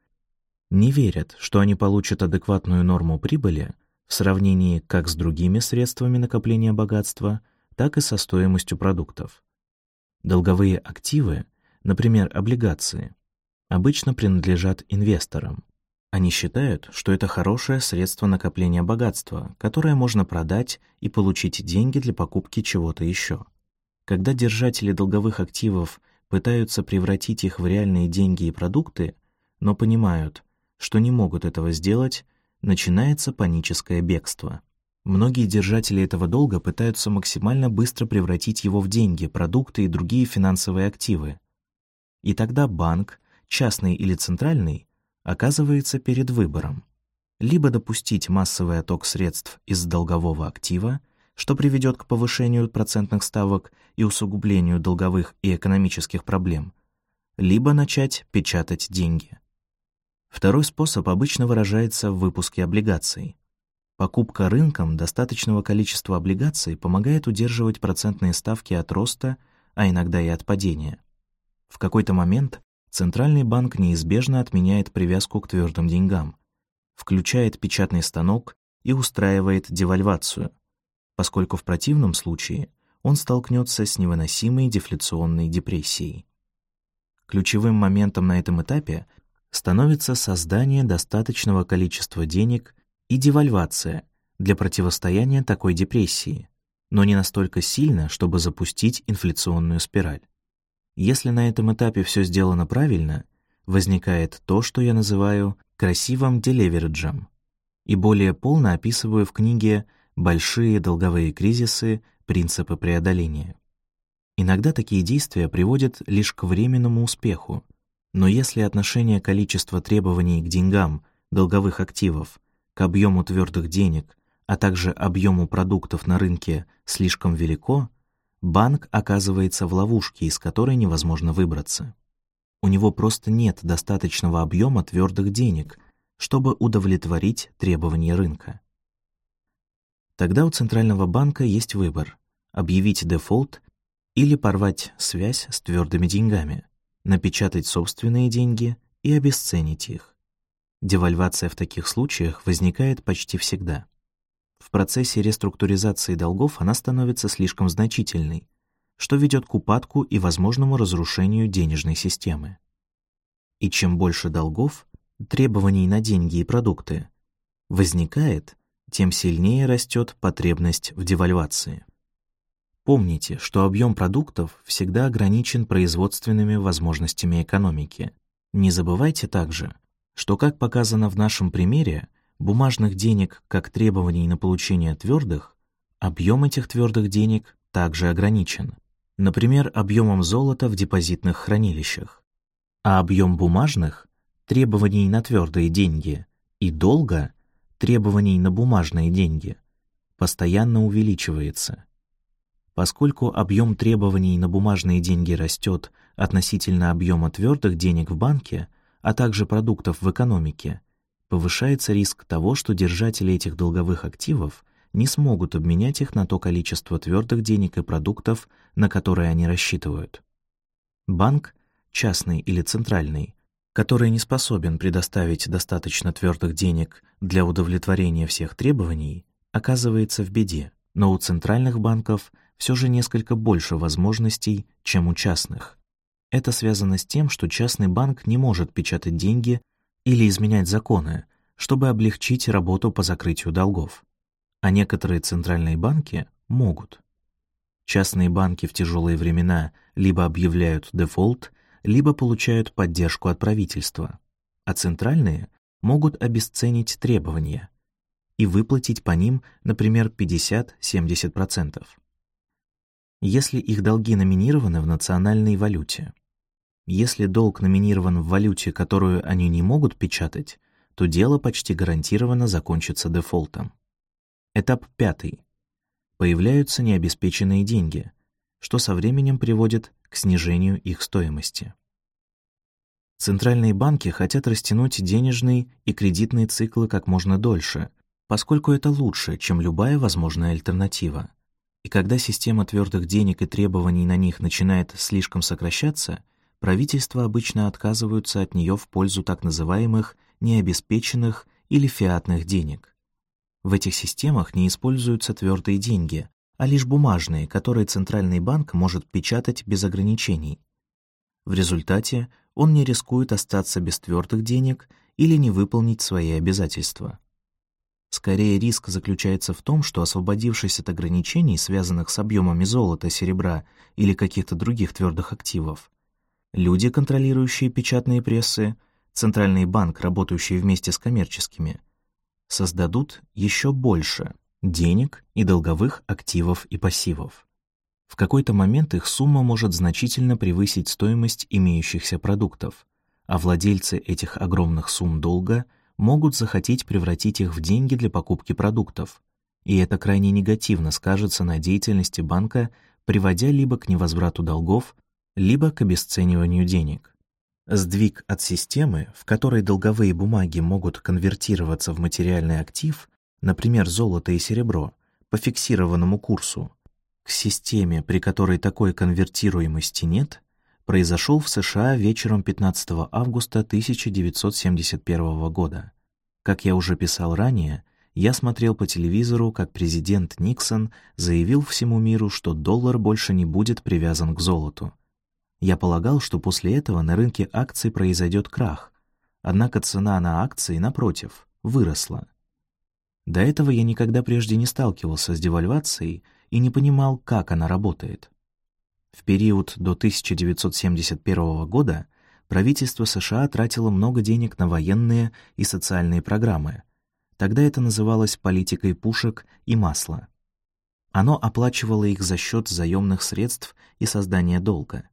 не верят, что они получат адекватную норму прибыли в сравнении как с другими средствами накопления богатства, так и со стоимостью продуктов. Долговые активы, например, облигации, обычно принадлежат инвесторам. Они считают, что это хорошее средство накопления богатства, которое можно продать и получить деньги для покупки чего-то еще. Когда держатели долговых активов пытаются превратить их в реальные деньги и продукты, но понимают, что не могут этого сделать, начинается паническое бегство. Многие держатели этого долга пытаются максимально быстро превратить его в деньги, продукты и другие финансовые активы. И тогда банк, частный или центральный, оказывается перед выбором. Либо допустить массовый отток средств из долгового актива, что приведет к повышению процентных ставок и усугублению долговых и экономических проблем, либо начать печатать деньги. Второй способ обычно выражается в выпуске облигаций. Покупка рынком достаточного количества облигаций помогает удерживать процентные ставки от роста, а иногда и от падения. В какой-то момент Центральный банк неизбежно отменяет привязку к твердым деньгам, включает печатный станок и устраивает девальвацию, поскольку в противном случае он столкнется с невыносимой дефляционной депрессией. Ключевым моментом на этом этапе становится создание достаточного количества денег и девальвация для противостояния такой депрессии, но не настолько сильно, чтобы запустить инфляционную спираль. Если на этом этапе все сделано правильно, возникает то, что я называю красивым делевериджем, и более полно описываю в книге «Большие долговые кризисы. Принципы преодоления». Иногда такие действия приводят лишь к временному успеху, но если отношение количества требований к деньгам, долговых активов, к объему твердых денег, а также объему продуктов на рынке слишком велико, банк оказывается в ловушке, из которой невозможно выбраться. У него просто нет достаточного объема твердых денег, чтобы удовлетворить требования рынка. Тогда у Центрального банка есть выбор — объявить дефолт или порвать связь с твердыми деньгами, напечатать собственные деньги и обесценить их. Девальвация в таких случаях возникает почти всегда. В процессе реструктуризации долгов она становится слишком значительной, что ведет к упадку и возможному разрушению денежной системы. И чем больше долгов, требований на деньги и продукты, возникает, тем сильнее растет потребность в девальвации. Помните, что объем продуктов всегда ограничен производственными возможностями экономики. Не забывайте также, что, как показано в нашем примере, бумажных денег как требований на получение твердых, объем этих твердых денег также ограничен, например, объемом золота в депозитных хранилищах, а объем бумажных требований на твердые деньги и долга требований на бумажные деньги постоянно увеличивается. Поскольку объем требований на бумажные деньги растет относительно объема твердых денег в банке, а также продуктов в экономике, повышается риск того, что держатели этих долговых активов не смогут обменять их на то количество твердых денег и продуктов, на которые они рассчитывают. Банк, частный или центральный, который не способен предоставить достаточно твердых денег для удовлетворения всех требований, оказывается в беде, но у центральных банков все же несколько больше возможностей, чем у частных. Это связано с тем, что частный банк не может печатать деньги или изменять законы, чтобы облегчить работу по закрытию долгов. А некоторые центральные банки могут. Частные банки в тяжелые времена либо объявляют дефолт, либо получают поддержку от правительства, а центральные могут обесценить требования и выплатить по ним, например, 50-70%. Если их долги номинированы в национальной валюте, если долг номинирован в валюте, которую они не могут печатать, то дело почти гарантированно закончится дефолтом. Этап пятый. Появляются необеспеченные деньги, что со временем приводит к снижению их стоимости. Центральные банки хотят растянуть денежные и кредитные циклы как можно дольше, поскольку это лучше, чем любая возможная альтернатива. И когда система твердых денег и требований на них начинает слишком сокращаться — правительства обычно отказываются от нее в пользу так называемых необеспеченных или фиатных денег. В этих системах не используются твердые деньги, а лишь бумажные, которые Центральный банк может печатать без ограничений. В результате он не рискует остаться без твердых денег или не выполнить свои обязательства. Скорее, риск заключается в том, что освободившись от ограничений, связанных с объемами золота, серебра или каких-то других твердых активов, люди, контролирующие печатные прессы, Центральный банк, работающий вместе с коммерческими, создадут еще больше денег и долговых активов и пассивов. В какой-то момент их сумма может значительно превысить стоимость имеющихся продуктов, а владельцы этих огромных сумм долга могут захотеть превратить их в деньги для покупки продуктов, и это крайне негативно скажется на деятельности банка, приводя либо к невозврату долгов, либо к обесцениванию денег. Сдвиг от системы, в которой долговые бумаги могут конвертироваться в материальный актив, например, золото и серебро, по фиксированному курсу, к системе, при которой такой конвертируемости нет, произошел в США вечером 15 августа 1971 года. Как я уже писал ранее, я смотрел по телевизору, как президент Никсон заявил всему миру, что доллар больше не будет привязан к золоту. Я полагал, что после этого на рынке акций произойдет крах, однако цена на акции, напротив, выросла. До этого я никогда прежде не сталкивался с девальвацией и не понимал, как она работает. В период до 1971 года правительство США тратило много денег на военные и социальные программы. Тогда это называлось политикой пушек и масла. Оно оплачивало их за счет заемных средств и создания долга.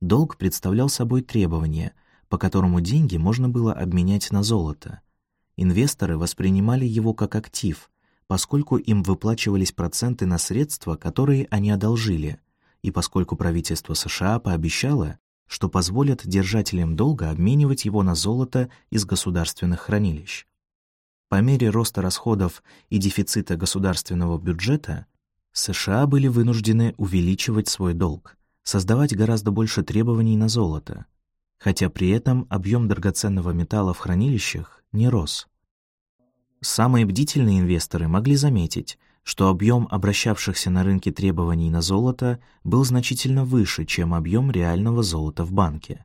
Долг представлял собой требование, по которому деньги можно было обменять на золото. Инвесторы воспринимали его как актив, поскольку им выплачивались проценты на средства, которые они одолжили, и поскольку правительство США пообещало, что позволят держателям долга обменивать его на золото из государственных хранилищ. По мере роста расходов и дефицита государственного бюджета США были вынуждены увеличивать свой долг, создавать гораздо больше требований на золото, хотя при этом объем драгоценного металла в хранилищах не рос. Самые бдительные инвесторы могли заметить, что объем обращавшихся на рынке требований на золото был значительно выше, чем объем реального золота в банке.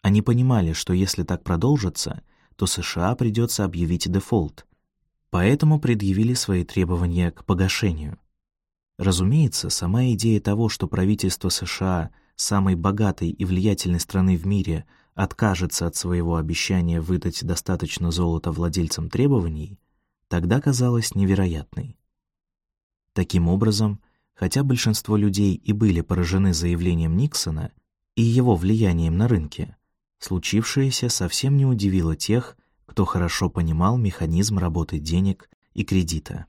Они понимали, что если так продолжится, то США придется объявить дефолт, поэтому предъявили свои требования к погашению. Разумеется, сама идея того, что правительство США, самой богатой и влиятельной страны в мире, откажется от своего обещания выдать достаточно золота владельцам требований, тогда казалась невероятной. Таким образом, хотя большинство людей и были поражены заявлением Никсона и его влиянием на рынке, случившееся совсем не удивило тех, кто хорошо понимал механизм работы денег и кредита.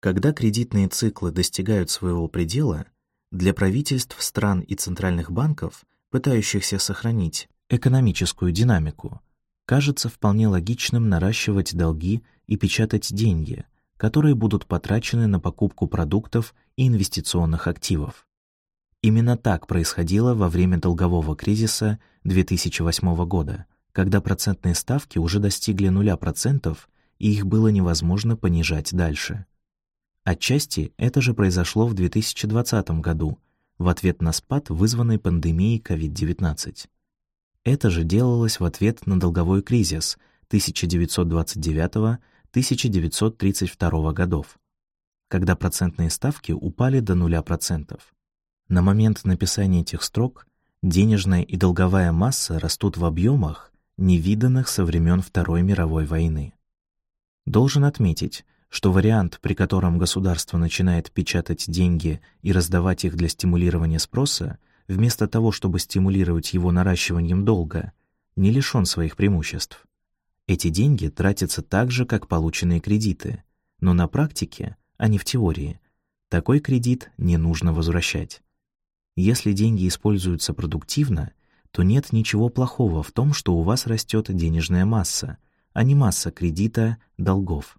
Когда кредитные циклы достигают своего предела, для правительств стран и центральных банков, пытающихся сохранить экономическую динамику, кажется вполне логичным наращивать долги и печатать деньги, которые будут потрачены на покупку продуктов и инвестиционных активов. Именно так происходило во время долгового кризиса 2008 года, когда процентные ставки уже достигли 0%, и их было невозможно понижать дальше. Отчасти это же произошло в 2020 году, в ответ на спад, вызванный пандемией COVID-19. Это же делалось в ответ на долговой кризис 1929-1932 годов, когда процентные ставки упали до 0%. На момент написания этих строк денежная и долговая масса растут в объемах, невиданных со времен Второй мировой войны. Должен отметить, что вариант, при котором государство начинает печатать деньги и раздавать их для стимулирования спроса, вместо того, чтобы стимулировать его наращиванием долга, не лишен своих преимуществ. Эти деньги тратятся так же, как полученные кредиты, но на практике, а не в теории, такой кредит не нужно возвращать. Если деньги используются продуктивно, то нет ничего плохого в том, что у вас растет денежная масса, а не масса кредита, долгов.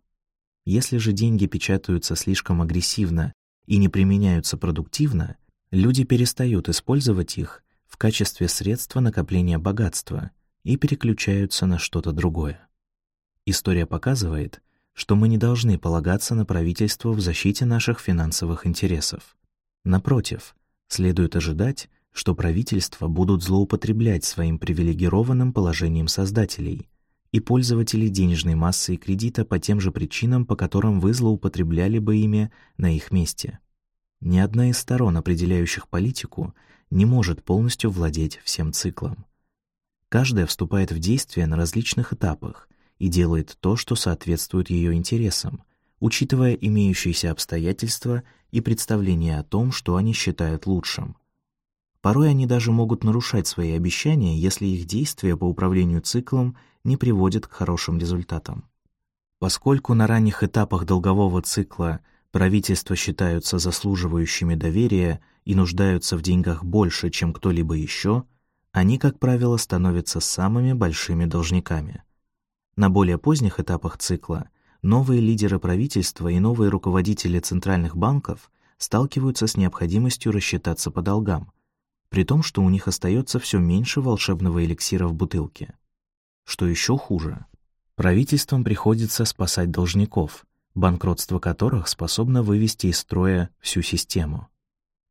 Если же деньги печатаются слишком агрессивно и не применяются продуктивно, люди перестают использовать их в качестве средства накопления богатства и переключаются на что-то другое. История показывает, что мы не должны полагаться на правительство в защите наших финансовых интересов. Напротив, следует ожидать, что правительства будут злоупотреблять своим привилегированным положением создателей и пользователей денежной массы и кредита по тем же причинам, по которым вы злоупотребляли бы ими на их месте. Ни одна из сторон, определяющих политику, не может полностью владеть всем циклом. Каждая вступает в действие на различных этапах и делает то, что соответствует ее интересам, учитывая имеющиеся обстоятельства и представления о том, что они считают лучшим. Порой они даже могут нарушать свои обещания, если их действия по управлению циклом не приводят к хорошим результатам. Поскольку на ранних этапах долгового цикла правительства считаются заслуживающими доверия и нуждаются в деньгах больше, чем кто-либо еще, они, как правило, становятся самыми большими должниками. На более поздних этапах цикла новые лидеры правительства и новые руководители центральных банков сталкиваются с необходимостью рассчитаться по долгам, при том, что у них остается все меньше волшебного эликсира в бутылке. Что еще хуже, правительствам приходится спасать должников, банкротство которых способно вывести из строя всю систему.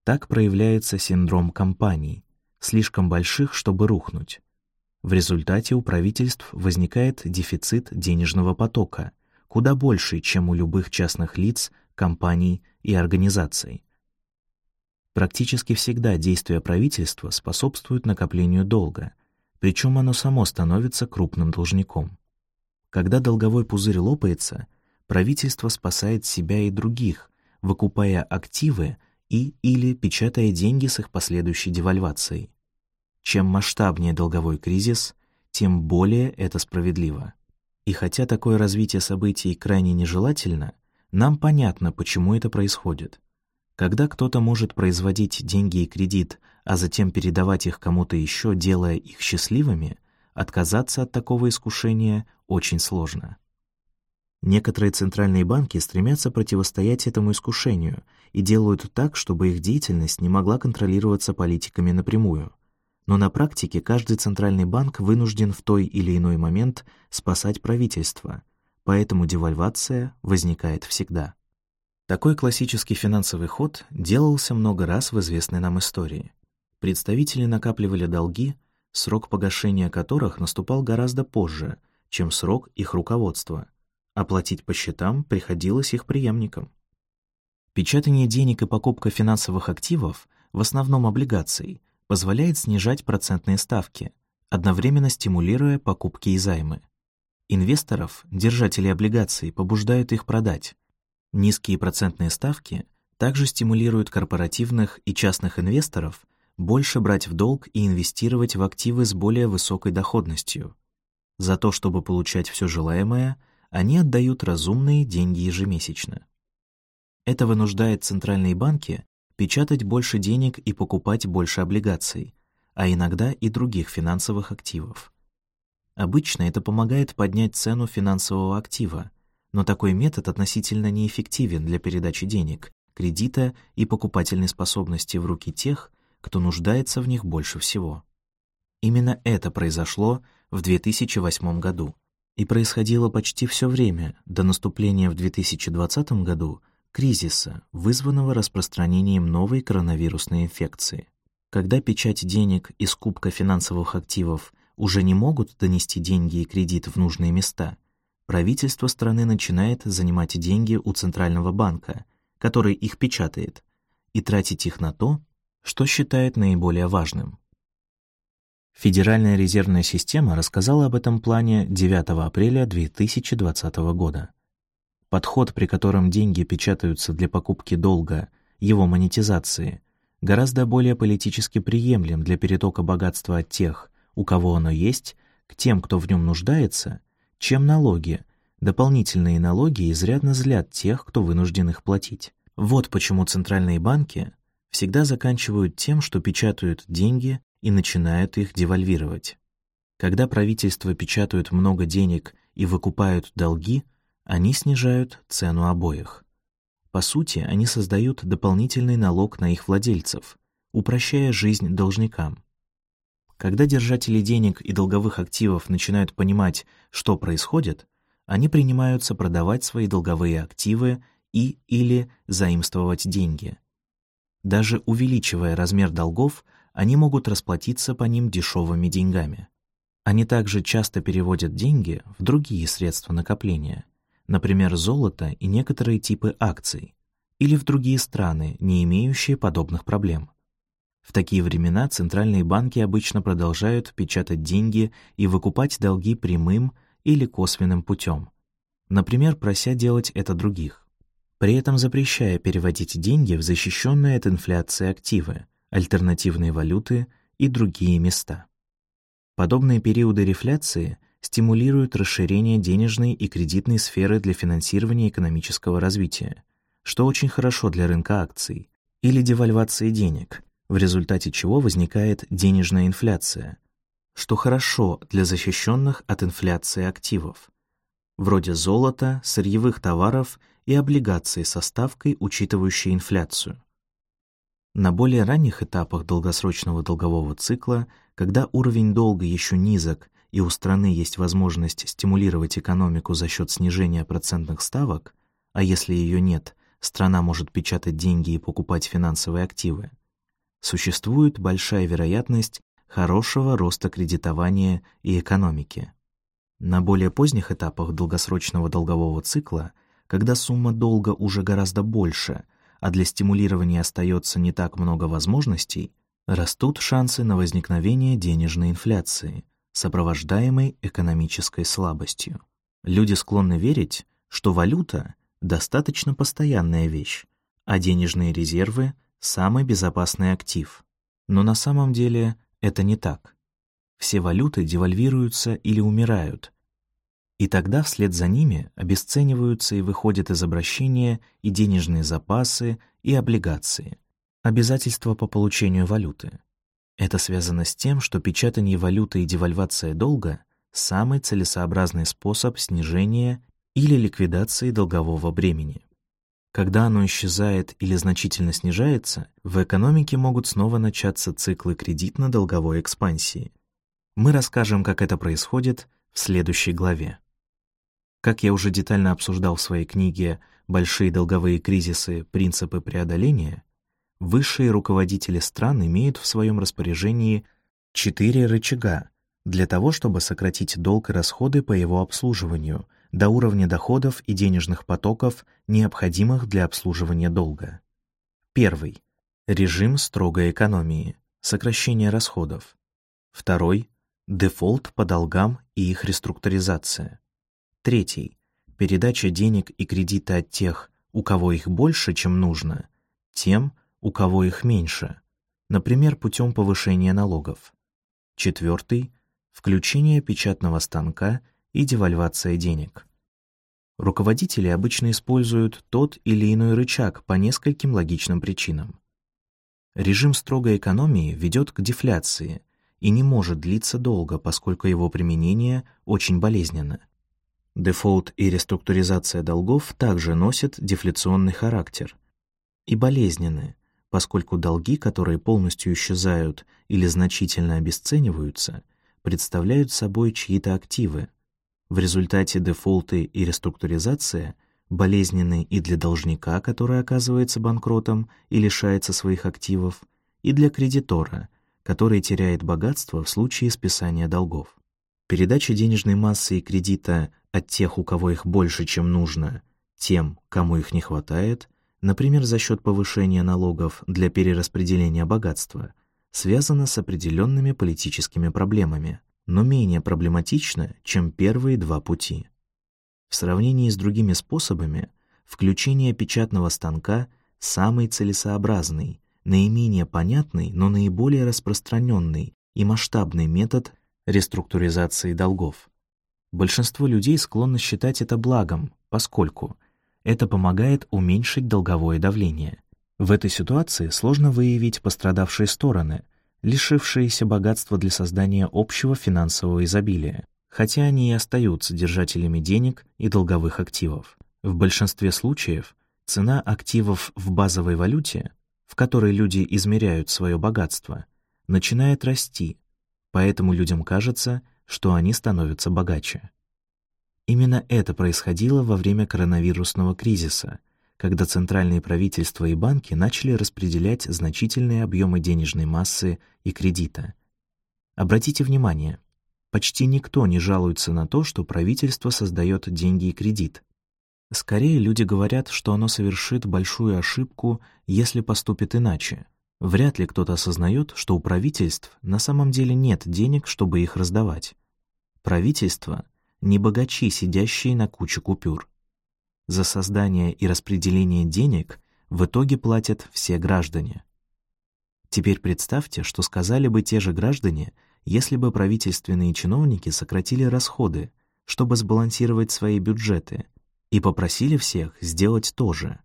Так проявляется синдром компаний, слишком больших, чтобы рухнуть. В результате у правительств возникает дефицит денежного потока, куда больший, чем у любых частных лиц, компаний и организаций. Практически всегда действия правительства способствуют накоплению долга, причем оно само становится крупным должником. Когда долговой пузырь лопается, правительство спасает себя и других, выкупая активы и или печатая деньги с их последующей девальвацией. Чем масштабнее долговой кризис, тем более это справедливо. И хотя такое развитие событий крайне нежелательно, нам понятно, почему это происходит. Когда кто-то может производить деньги и кредит, а затем передавать их кому-то еще, делая их счастливыми, отказаться от такого искушения очень сложно. Некоторые центральные банки стремятся противостоять этому искушению и делают так, чтобы их деятельность не могла контролироваться политиками напрямую. Но на практике каждый центральный банк вынужден в той или иной момент спасать правительство, поэтому девальвация возникает всегда. Такой классический финансовый ход делался много раз в известной нам истории. Представители накапливали долги, срок погашения которых наступал гораздо позже, чем срок их руководства. Оплатить по счетам приходилось их преемникам. Печатание денег и покупка финансовых активов, в основном облигаций, позволяет снижать процентные ставки, одновременно стимулируя покупки и займы. Инвесторов, держателей облигаций, побуждают их продать. Низкие процентные ставки также стимулируют корпоративных и частных инвесторов больше брать в долг и инвестировать в активы с более высокой доходностью. За то, чтобы получать все желаемое, они отдают разумные деньги ежемесячно. Это вынуждает центральные банки печатать больше денег и покупать больше облигаций, а иногда и других финансовых активов. Обычно это помогает поднять цену финансового актива, но такой метод относительно неэффективен для передачи денег, кредита и покупательной способности в руки тех, кто нуждается в них больше всего. Именно это произошло в 2008 году и происходило почти все время до наступления в 2020 году кризиса, вызванного распространением новой коронавирусной инфекции. Когда печать денег и скупка финансовых активов уже не могут донести деньги и кредит в нужные места, правительство страны начинает занимать деньги у Центрального банка, который их печатает, и тратить их на то, что считает наиболее важным. Федеральная резервная система рассказала об этом плане 9 апреля 2020 года. Подход, при котором деньги печатаются для покупки долга, его монетизации, гораздо более политически приемлем для перетока богатства от тех, у кого оно есть, к тем, кто в нем нуждается, чем налоги. Дополнительные налоги изрядно злят тех, кто вынужден их платить. Вот почему центральные банки всегда заканчивают тем, что печатают деньги и начинают их девальвировать. Когда правительства печатают много денег и выкупают долги, они снижают цену обоих. По сути, они создают дополнительный налог на их владельцев, упрощая жизнь должникам. Когда держатели денег и долговых активов начинают понимать, что происходит, они принимаются продавать свои долговые активы и или заимствовать деньги. Даже увеличивая размер долгов, они могут расплатиться по ним дешевыми деньгами. Они также часто переводят деньги в другие средства накопления, например, золото и некоторые типы акций, или в другие страны, не имеющие подобных проблем. В такие времена центральные банки обычно продолжают печатать деньги и выкупать долги прямым или косвенным путем, например, прося делать это других, при этом запрещая переводить деньги в защищенные от инфляции активы, альтернативные валюты и другие места. Подобные периоды рефляции стимулируют расширение денежной и кредитной сферы для финансирования экономического развития, что очень хорошо для рынка акций, или девальвации денег, в результате чего возникает денежная инфляция, что хорошо для защищенных от инфляции активов, вроде золота, сырьевых товаров и облигаций со ставкой, учитывающей инфляцию. На более ранних этапах долгосрочного долгового цикла, когда уровень долга еще низок и у страны есть возможность стимулировать экономику за счет снижения процентных ставок, а если ее нет, страна может печатать деньги и покупать финансовые активы, существует большая вероятность хорошего роста кредитования и экономики. На более поздних этапах долгосрочного долгового цикла, когда сумма долга уже гораздо больше, а для стимулирования остается не так много возможностей, растут шансы на возникновение денежной инфляции, сопровождаемой экономической слабостью. Люди склонны верить, что валюта — достаточно постоянная вещь, а денежные резервы самый безопасный актив. Но на самом деле это не так. Все валюты девальвируются или умирают, и тогда вслед за ними обесцениваются и выходят из обращения и денежные запасы, и облигации, обязательства по получению валюты. Это связано с тем, что печатание валюты и девальвация долга — самый целесообразный способ снижения или ликвидации долгового бремени. Когда оно исчезает или значительно снижается, в экономике могут снова начаться циклы кредитно-долговой экспансии. Мы расскажем, как это происходит в следующей главе. Как я уже детально обсуждал в своей книге «Большие долговые кризисы. Принципы преодоления», высшие руководители стран имеют в своем распоряжении четыре рычага для того, чтобы сократить долг и расходы по его обслуживанию – до уровня доходов и денежных потоков, необходимых для обслуживания долга. Первый. Режим строгой экономии, сокращение расходов. Второй. Дефолт по долгам и их реструктуризация. Третий. Передача денег и кредита от тех, у кого их больше, чем нужно, тем, у кого их меньше, например, путем повышения налогов. Четвертый — включение печатного станка и девальвация денег. Руководители обычно используют тот или иной рычаг по нескольким логичным причинам. Режим строгой экономии ведет к дефляции и не может длиться долго, поскольку его применение очень болезненно. Дефолт и реструктуризация долгов также носят дефляционный характер и болезненны, поскольку долги, которые полностью исчезают или значительно обесцениваются, представляют собой чьи-то активы. В результате дефолты и реструктуризация болезненны и для должника, который оказывается банкротом и лишается своих активов, и для кредитора, который теряет богатство в случае списания долгов. Передача денежной массы и кредита от тех, у кого их больше, чем нужно, тем, кому их не хватает, например, за счет повышения налогов для перераспределения богатства, связано с определенными политическими проблемами, но менее проблематично, чем первые два пути. В сравнении с другими способами, включение печатного станка самый целесообразный, наименее понятный, но наиболее распространенный и масштабный метод реструктуризации долгов. Большинство людей склонно считать это благом, поскольку это помогает уменьшить долговое давление. В этой ситуации сложно выявить пострадавшие стороны, лишившиеся богатства для создания общего финансового изобилия, хотя они и остаются держателями денег и долговых активов. В большинстве случаев цена активов в базовой валюте, в которой люди измеряют свое богатство, начинает расти, поэтому людям кажется, что они становятся богаче. Именно это происходило во время коронавирусного кризиса, когда центральные правительства и банки начали распределять значительные объемы денежной массы и кредита. Обратите внимание, почти никто не жалуется на то, что правительство создает деньги и кредит. Скорее, люди говорят, что оно совершит большую ошибку, если поступит иначе. Вряд ли кто-то осознает, что у правительств на самом деле нет денег, чтобы их раздавать. Правительство не богачи, сидящие на куче купюр. За создание и распределение денег в итоге платят все граждане. Теперь представьте, что сказали бы те же граждане, если бы правительственные чиновники сократили расходы, чтобы сбалансировать свои бюджеты, и попросили всех сделать то же.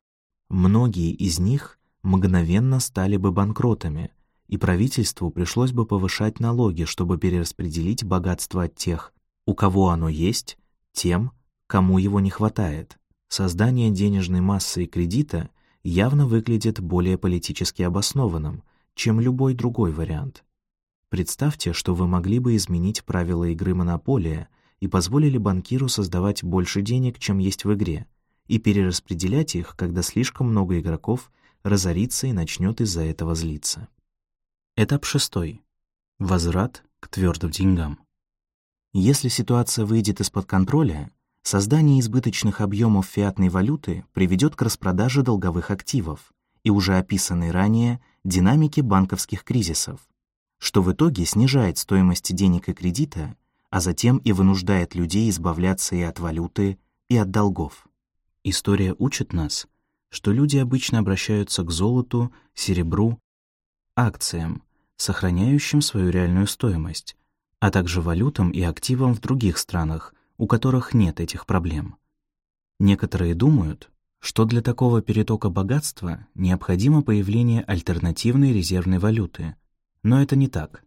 Многие из них мгновенно стали бы банкротами, и правительству пришлось бы повышать налоги, чтобы перераспределить богатство от тех, у кого оно есть, тем, кому его не хватает. Создание денежной массы и кредита явно выглядит более политически обоснованным, чем любой другой вариант. Представьте, что вы могли бы изменить правила игры монополия и позволили банкиру создавать больше денег, чем есть в игре, и перераспределять их, когда слишком много игроков разорится и начнет из-за этого злиться. Этап шестой. Возврат к твердым деньгам. Если ситуация выйдет из-под контроля, создание избыточных объемов фиатной валюты приведет к распродаже долговых активов и уже описанной ранее динамике банковских кризисов, что в итоге снижает стоимость денег и кредита, а затем и вынуждает людей избавляться и от валюты, и от долгов. История учит нас, что люди обычно обращаются к золоту, серебру, акциям, сохраняющим свою реальную стоимость, а также валютам и активам в других странах, у которых нет этих проблем. Некоторые думают, что для такого перетока богатства необходимо появление альтернативной резервной валюты. Но это не так.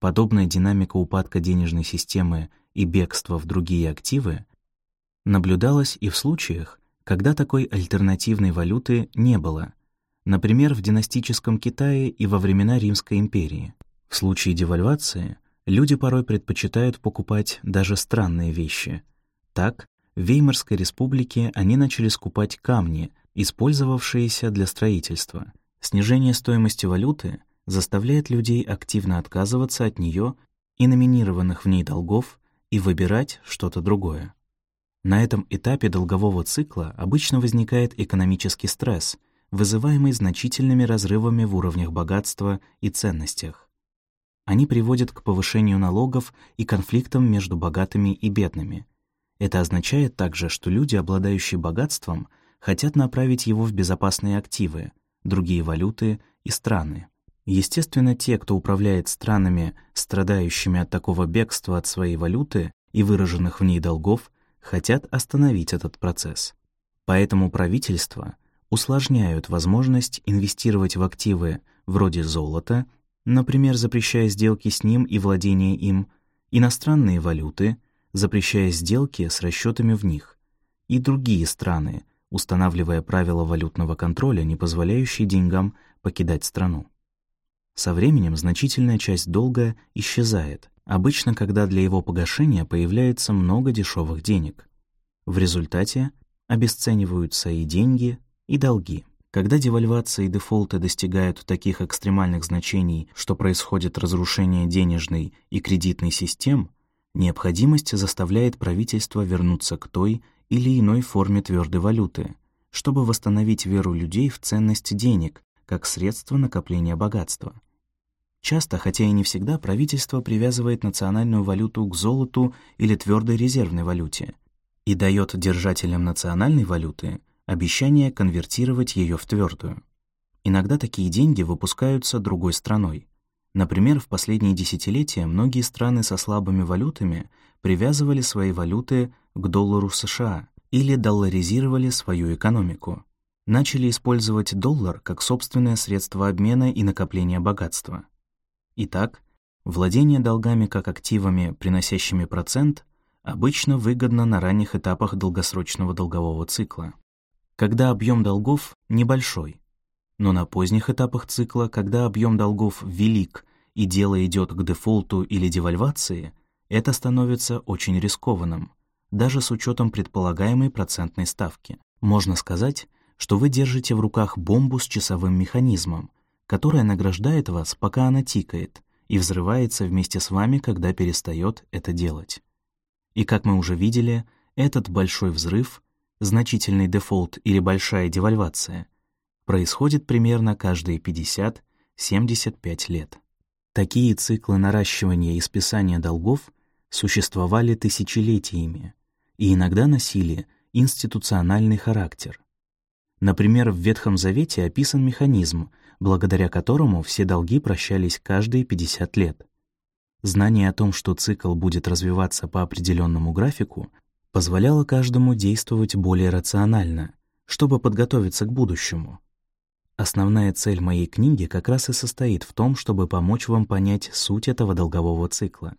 Подобная динамика упадка денежной системы и бегства в другие активы наблюдалась и в случаях, когда такой альтернативной валюты не было, например, в династическом Китае и во времена Римской империи. В случае девальвации – люди порой предпочитают покупать даже странные вещи. Так, в Веймарской республике они начали скупать камни, использовавшиеся для строительства. Снижение стоимости валюты заставляет людей активно отказываться от нее и номинированных в ней долгов и выбирать что-то другое. На этом этапе долгового цикла обычно возникает экономический стресс, вызываемый значительными разрывами в уровнях богатства и ценностях. Они приводят к повышению налогов и конфликтам между богатыми и бедными. Это означает также, что люди, обладающие богатством, хотят направить его в безопасные активы, другие валюты и страны. Естественно, те, кто управляет странами, страдающими от такого бегства от своей валюты и выраженных в ней долгов, хотят остановить этот процесс. Поэтому правительства усложняют возможность инвестировать в активы вроде золота например, запрещая сделки с ним и владение им, иностранные валюты, запрещая сделки с расчетами в них, и другие страны, устанавливая правила валютного контроля, не позволяющие деньгам покидать страну. Со временем значительная часть долга исчезает, обычно когда для его погашения появляется много дешевых денег. В результате обесцениваются и деньги, и долги. Когда девальвация и дефолты достигают таких экстремальных значений, что происходит разрушение денежной и кредитной систем, необходимость заставляет правительство вернуться к той или иной форме твердой валюты, чтобы восстановить веру людей в ценность денег как средство накопления богатства. Часто, хотя и не всегда, правительство привязывает национальную валюту к золоту или твердой резервной валюте и дает держателям национальной валюты обещание конвертировать ее в твердую. Иногда такие деньги выпускаются другой страной. Например, в последние десятилетия многие страны со слабыми валютами привязывали свои валюты к доллару США или долларизировали свою экономику. Начали использовать доллар как собственное средство обмена и накопления богатства. Итак, владение долгами как активами, приносящими процент, обычно выгодно на ранних этапах долгосрочного долгового цикла когда объем долгов небольшой. Но на поздних этапах цикла, когда объем долгов велик и дело идет к дефолту или девальвации, это становится очень рискованным, даже с учетом предполагаемой процентной ставки. Можно сказать, что вы держите в руках бомбу с часовым механизмом, которая награждает вас, пока она тикает, и взрывается вместе с вами, когда перестает это делать. И как мы уже видели, этот большой взрыв значительный дефолт или большая девальвация, происходит примерно каждые 50-75 лет. Такие циклы наращивания и списания долгов существовали тысячелетиями и иногда носили институциональный характер. Например, в Ветхом Завете описан механизм, благодаря которому все долги прощались каждые 50 лет. Знание о том, что цикл будет развиваться по определенному графику, позволяло каждому действовать более рационально, чтобы подготовиться к будущему. Основная цель моей книги как раз и состоит в том, чтобы помочь вам понять суть этого долгового цикла,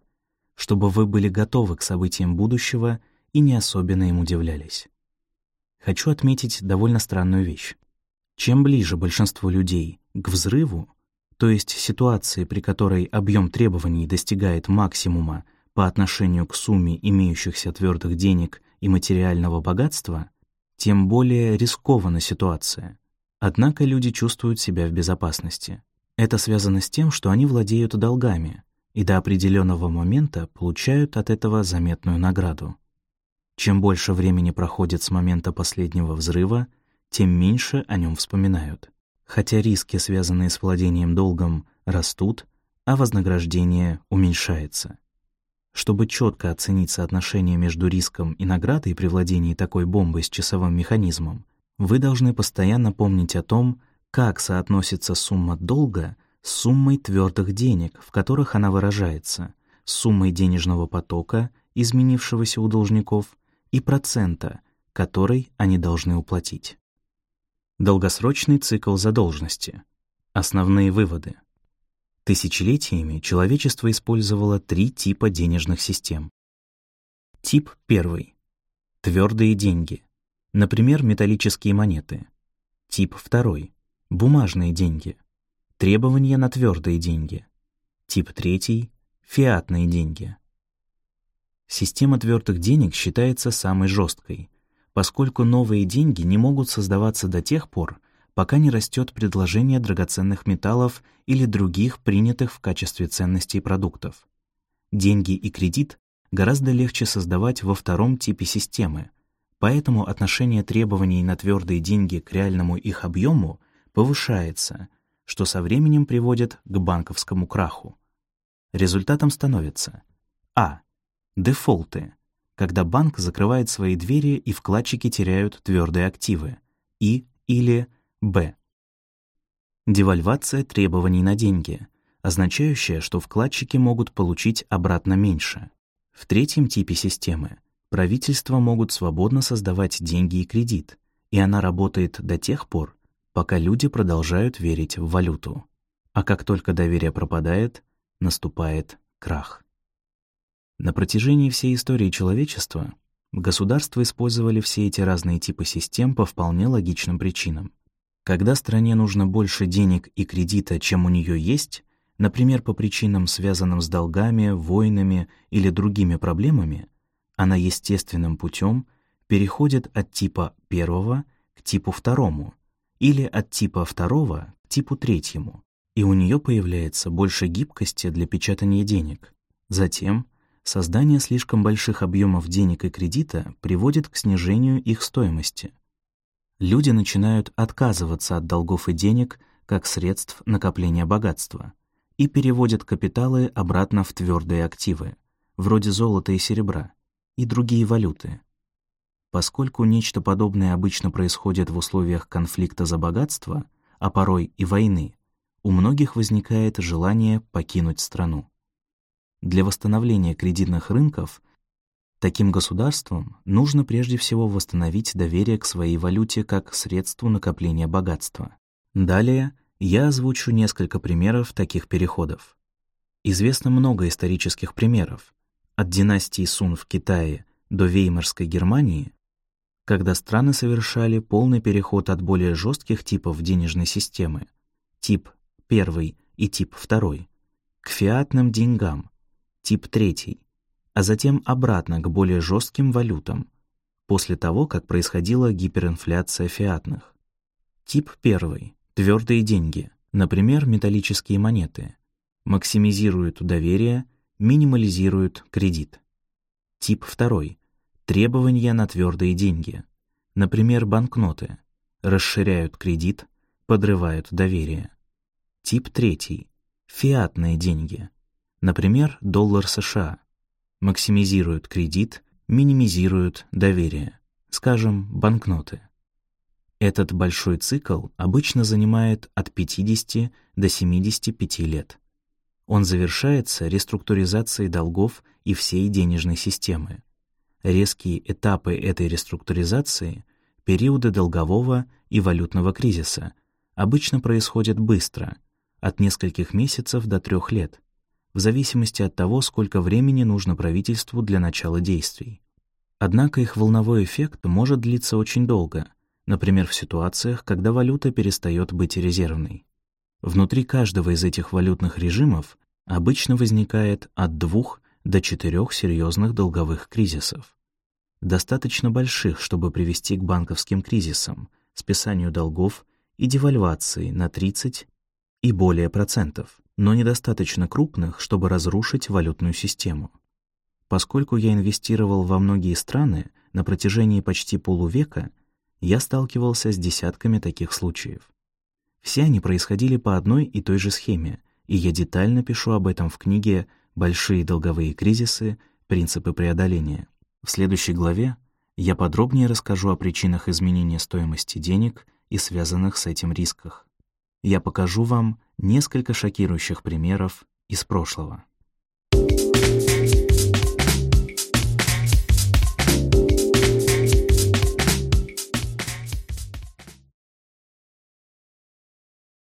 чтобы вы были готовы к событиям будущего и не особенно им удивлялись. Хочу отметить довольно странную вещь. Чем ближе большинство людей к взрыву, то есть ситуации, при которой объем требований достигает максимума по отношению к сумме имеющихся твердых денег и материального богатства, тем более рискована ситуация. Однако люди чувствуют себя в безопасности. Это связано с тем, что они владеют долгами и до определенного момента получают от этого заметную награду. Чем больше времени проходит с момента последнего взрыва, тем меньше о нем вспоминают. Хотя риски, связанные с владением долгом, растут, а вознаграждение уменьшается. Чтобы четко оценить соотношение между риском и наградой при владении такой бомбой с часовым механизмом, вы должны постоянно помнить о том, как соотносится сумма долга с суммой твердых денег, в которых она выражается, с суммой денежного потока, изменившегося у должников, и процента, который они должны уплатить. Долгосрочный цикл задолженности. Основные выводы. Тысячелетиями человечество использовало три типа денежных систем. Тип первый — твердые деньги, например, металлические монеты. Тип второй — бумажные деньги, требования на твердые деньги. Тип третий — фиатные деньги. Система твердых денег считается самой жесткой, поскольку новые деньги не могут создаваться до тех пор, пока не растет предложение драгоценных металлов или других принятых в качестве ценностей продуктов. Деньги и кредит гораздо легче создавать во втором типе системы, поэтому отношение требований на твердые деньги к реальному их объему повышается, что со временем приводит к банковскому краху. Результатом становится а. Дефолты, когда банк закрывает свои двери и вкладчики теряют твердые активы, и или б. Девальвация требований на деньги, означающая, что вкладчики могут получить обратно меньше. В третьем типе системы правительства могут свободно создавать деньги и кредит, и она работает до тех пор, пока люди продолжают верить в валюту. А как только доверие пропадает, наступает крах. На протяжении всей истории человечества государства использовали все эти разные типы систем по вполне логичным причинам. Когда стране нужно больше денег и кредита, чем у нее есть, например, по причинам, связанным с долгами, войнами или другими проблемами, она естественным путем переходит от типа первого к типу второму или от типа второго к типу третьему, и у нее появляется больше гибкости для печатания денег. Затем создание слишком больших объемов денег и кредита приводит к снижению их стоимости. Люди начинают отказываться от долгов и денег как средств накопления богатства и переводят капиталы обратно в твердые активы, вроде золота и серебра, и другие валюты. Поскольку нечто подобное обычно происходит в условиях конфликта за богатство, а порой и войны, у многих возникает желание покинуть страну. Для восстановления кредитных рынков таким государствам нужно прежде всего восстановить доверие к своей валюте как средству накопления богатства. Далее я озвучу несколько примеров таких переходов. Известно много исторических примеров, от династии Сун в Китае до Веймарской Германии, когда страны совершали полный переход от более жестких типов денежной системы, тип первый и тип второй, к фиатным деньгам, тип третий, а затем обратно к более жестким валютам, после того, как происходила гиперинфляция фиатных. Тип первый — твердые деньги, например, металлические монеты, максимизируют доверие, минимализируют кредит. Тип второй — требования на твердые деньги, например, банкноты, расширяют кредит, подрывают доверие. Тип третий — фиатные деньги, например, доллар США, максимизируют кредит, минимизируют доверие, скажем, банкноты. Этот большой цикл обычно занимает от 50 до 75 лет. Он завершается реструктуризацией долгов и всей денежной системы. Резкие этапы этой реструктуризации, периоды долгового и валютного кризиса, обычно происходят быстро — от нескольких месяцев до трех лет, в зависимости от того, сколько времени нужно правительству для начала действий. Однако их волновой эффект может длиться очень долго, например, в ситуациях, когда валюта перестает быть резервной. Внутри каждого из этих валютных режимов обычно возникает от двух до четырех серьезных долговых кризисов. Достаточно больших, чтобы привести к банковским кризисам, списанию долгов и девальвации на 30 и более процентов, но недостаточно крупных, чтобы разрушить валютную систему. Поскольку я инвестировал во многие страны на протяжении почти полувека, я сталкивался с десятками таких случаев. Все они происходили по одной и той же схеме, и я детально пишу об этом в книге «Большие долговые кризисы. Принципы преодоления». В следующей главе я подробнее расскажу о причинах изменения стоимости денег и связанных с этим рисках я покажу вам несколько шокирующих примеров из прошлого.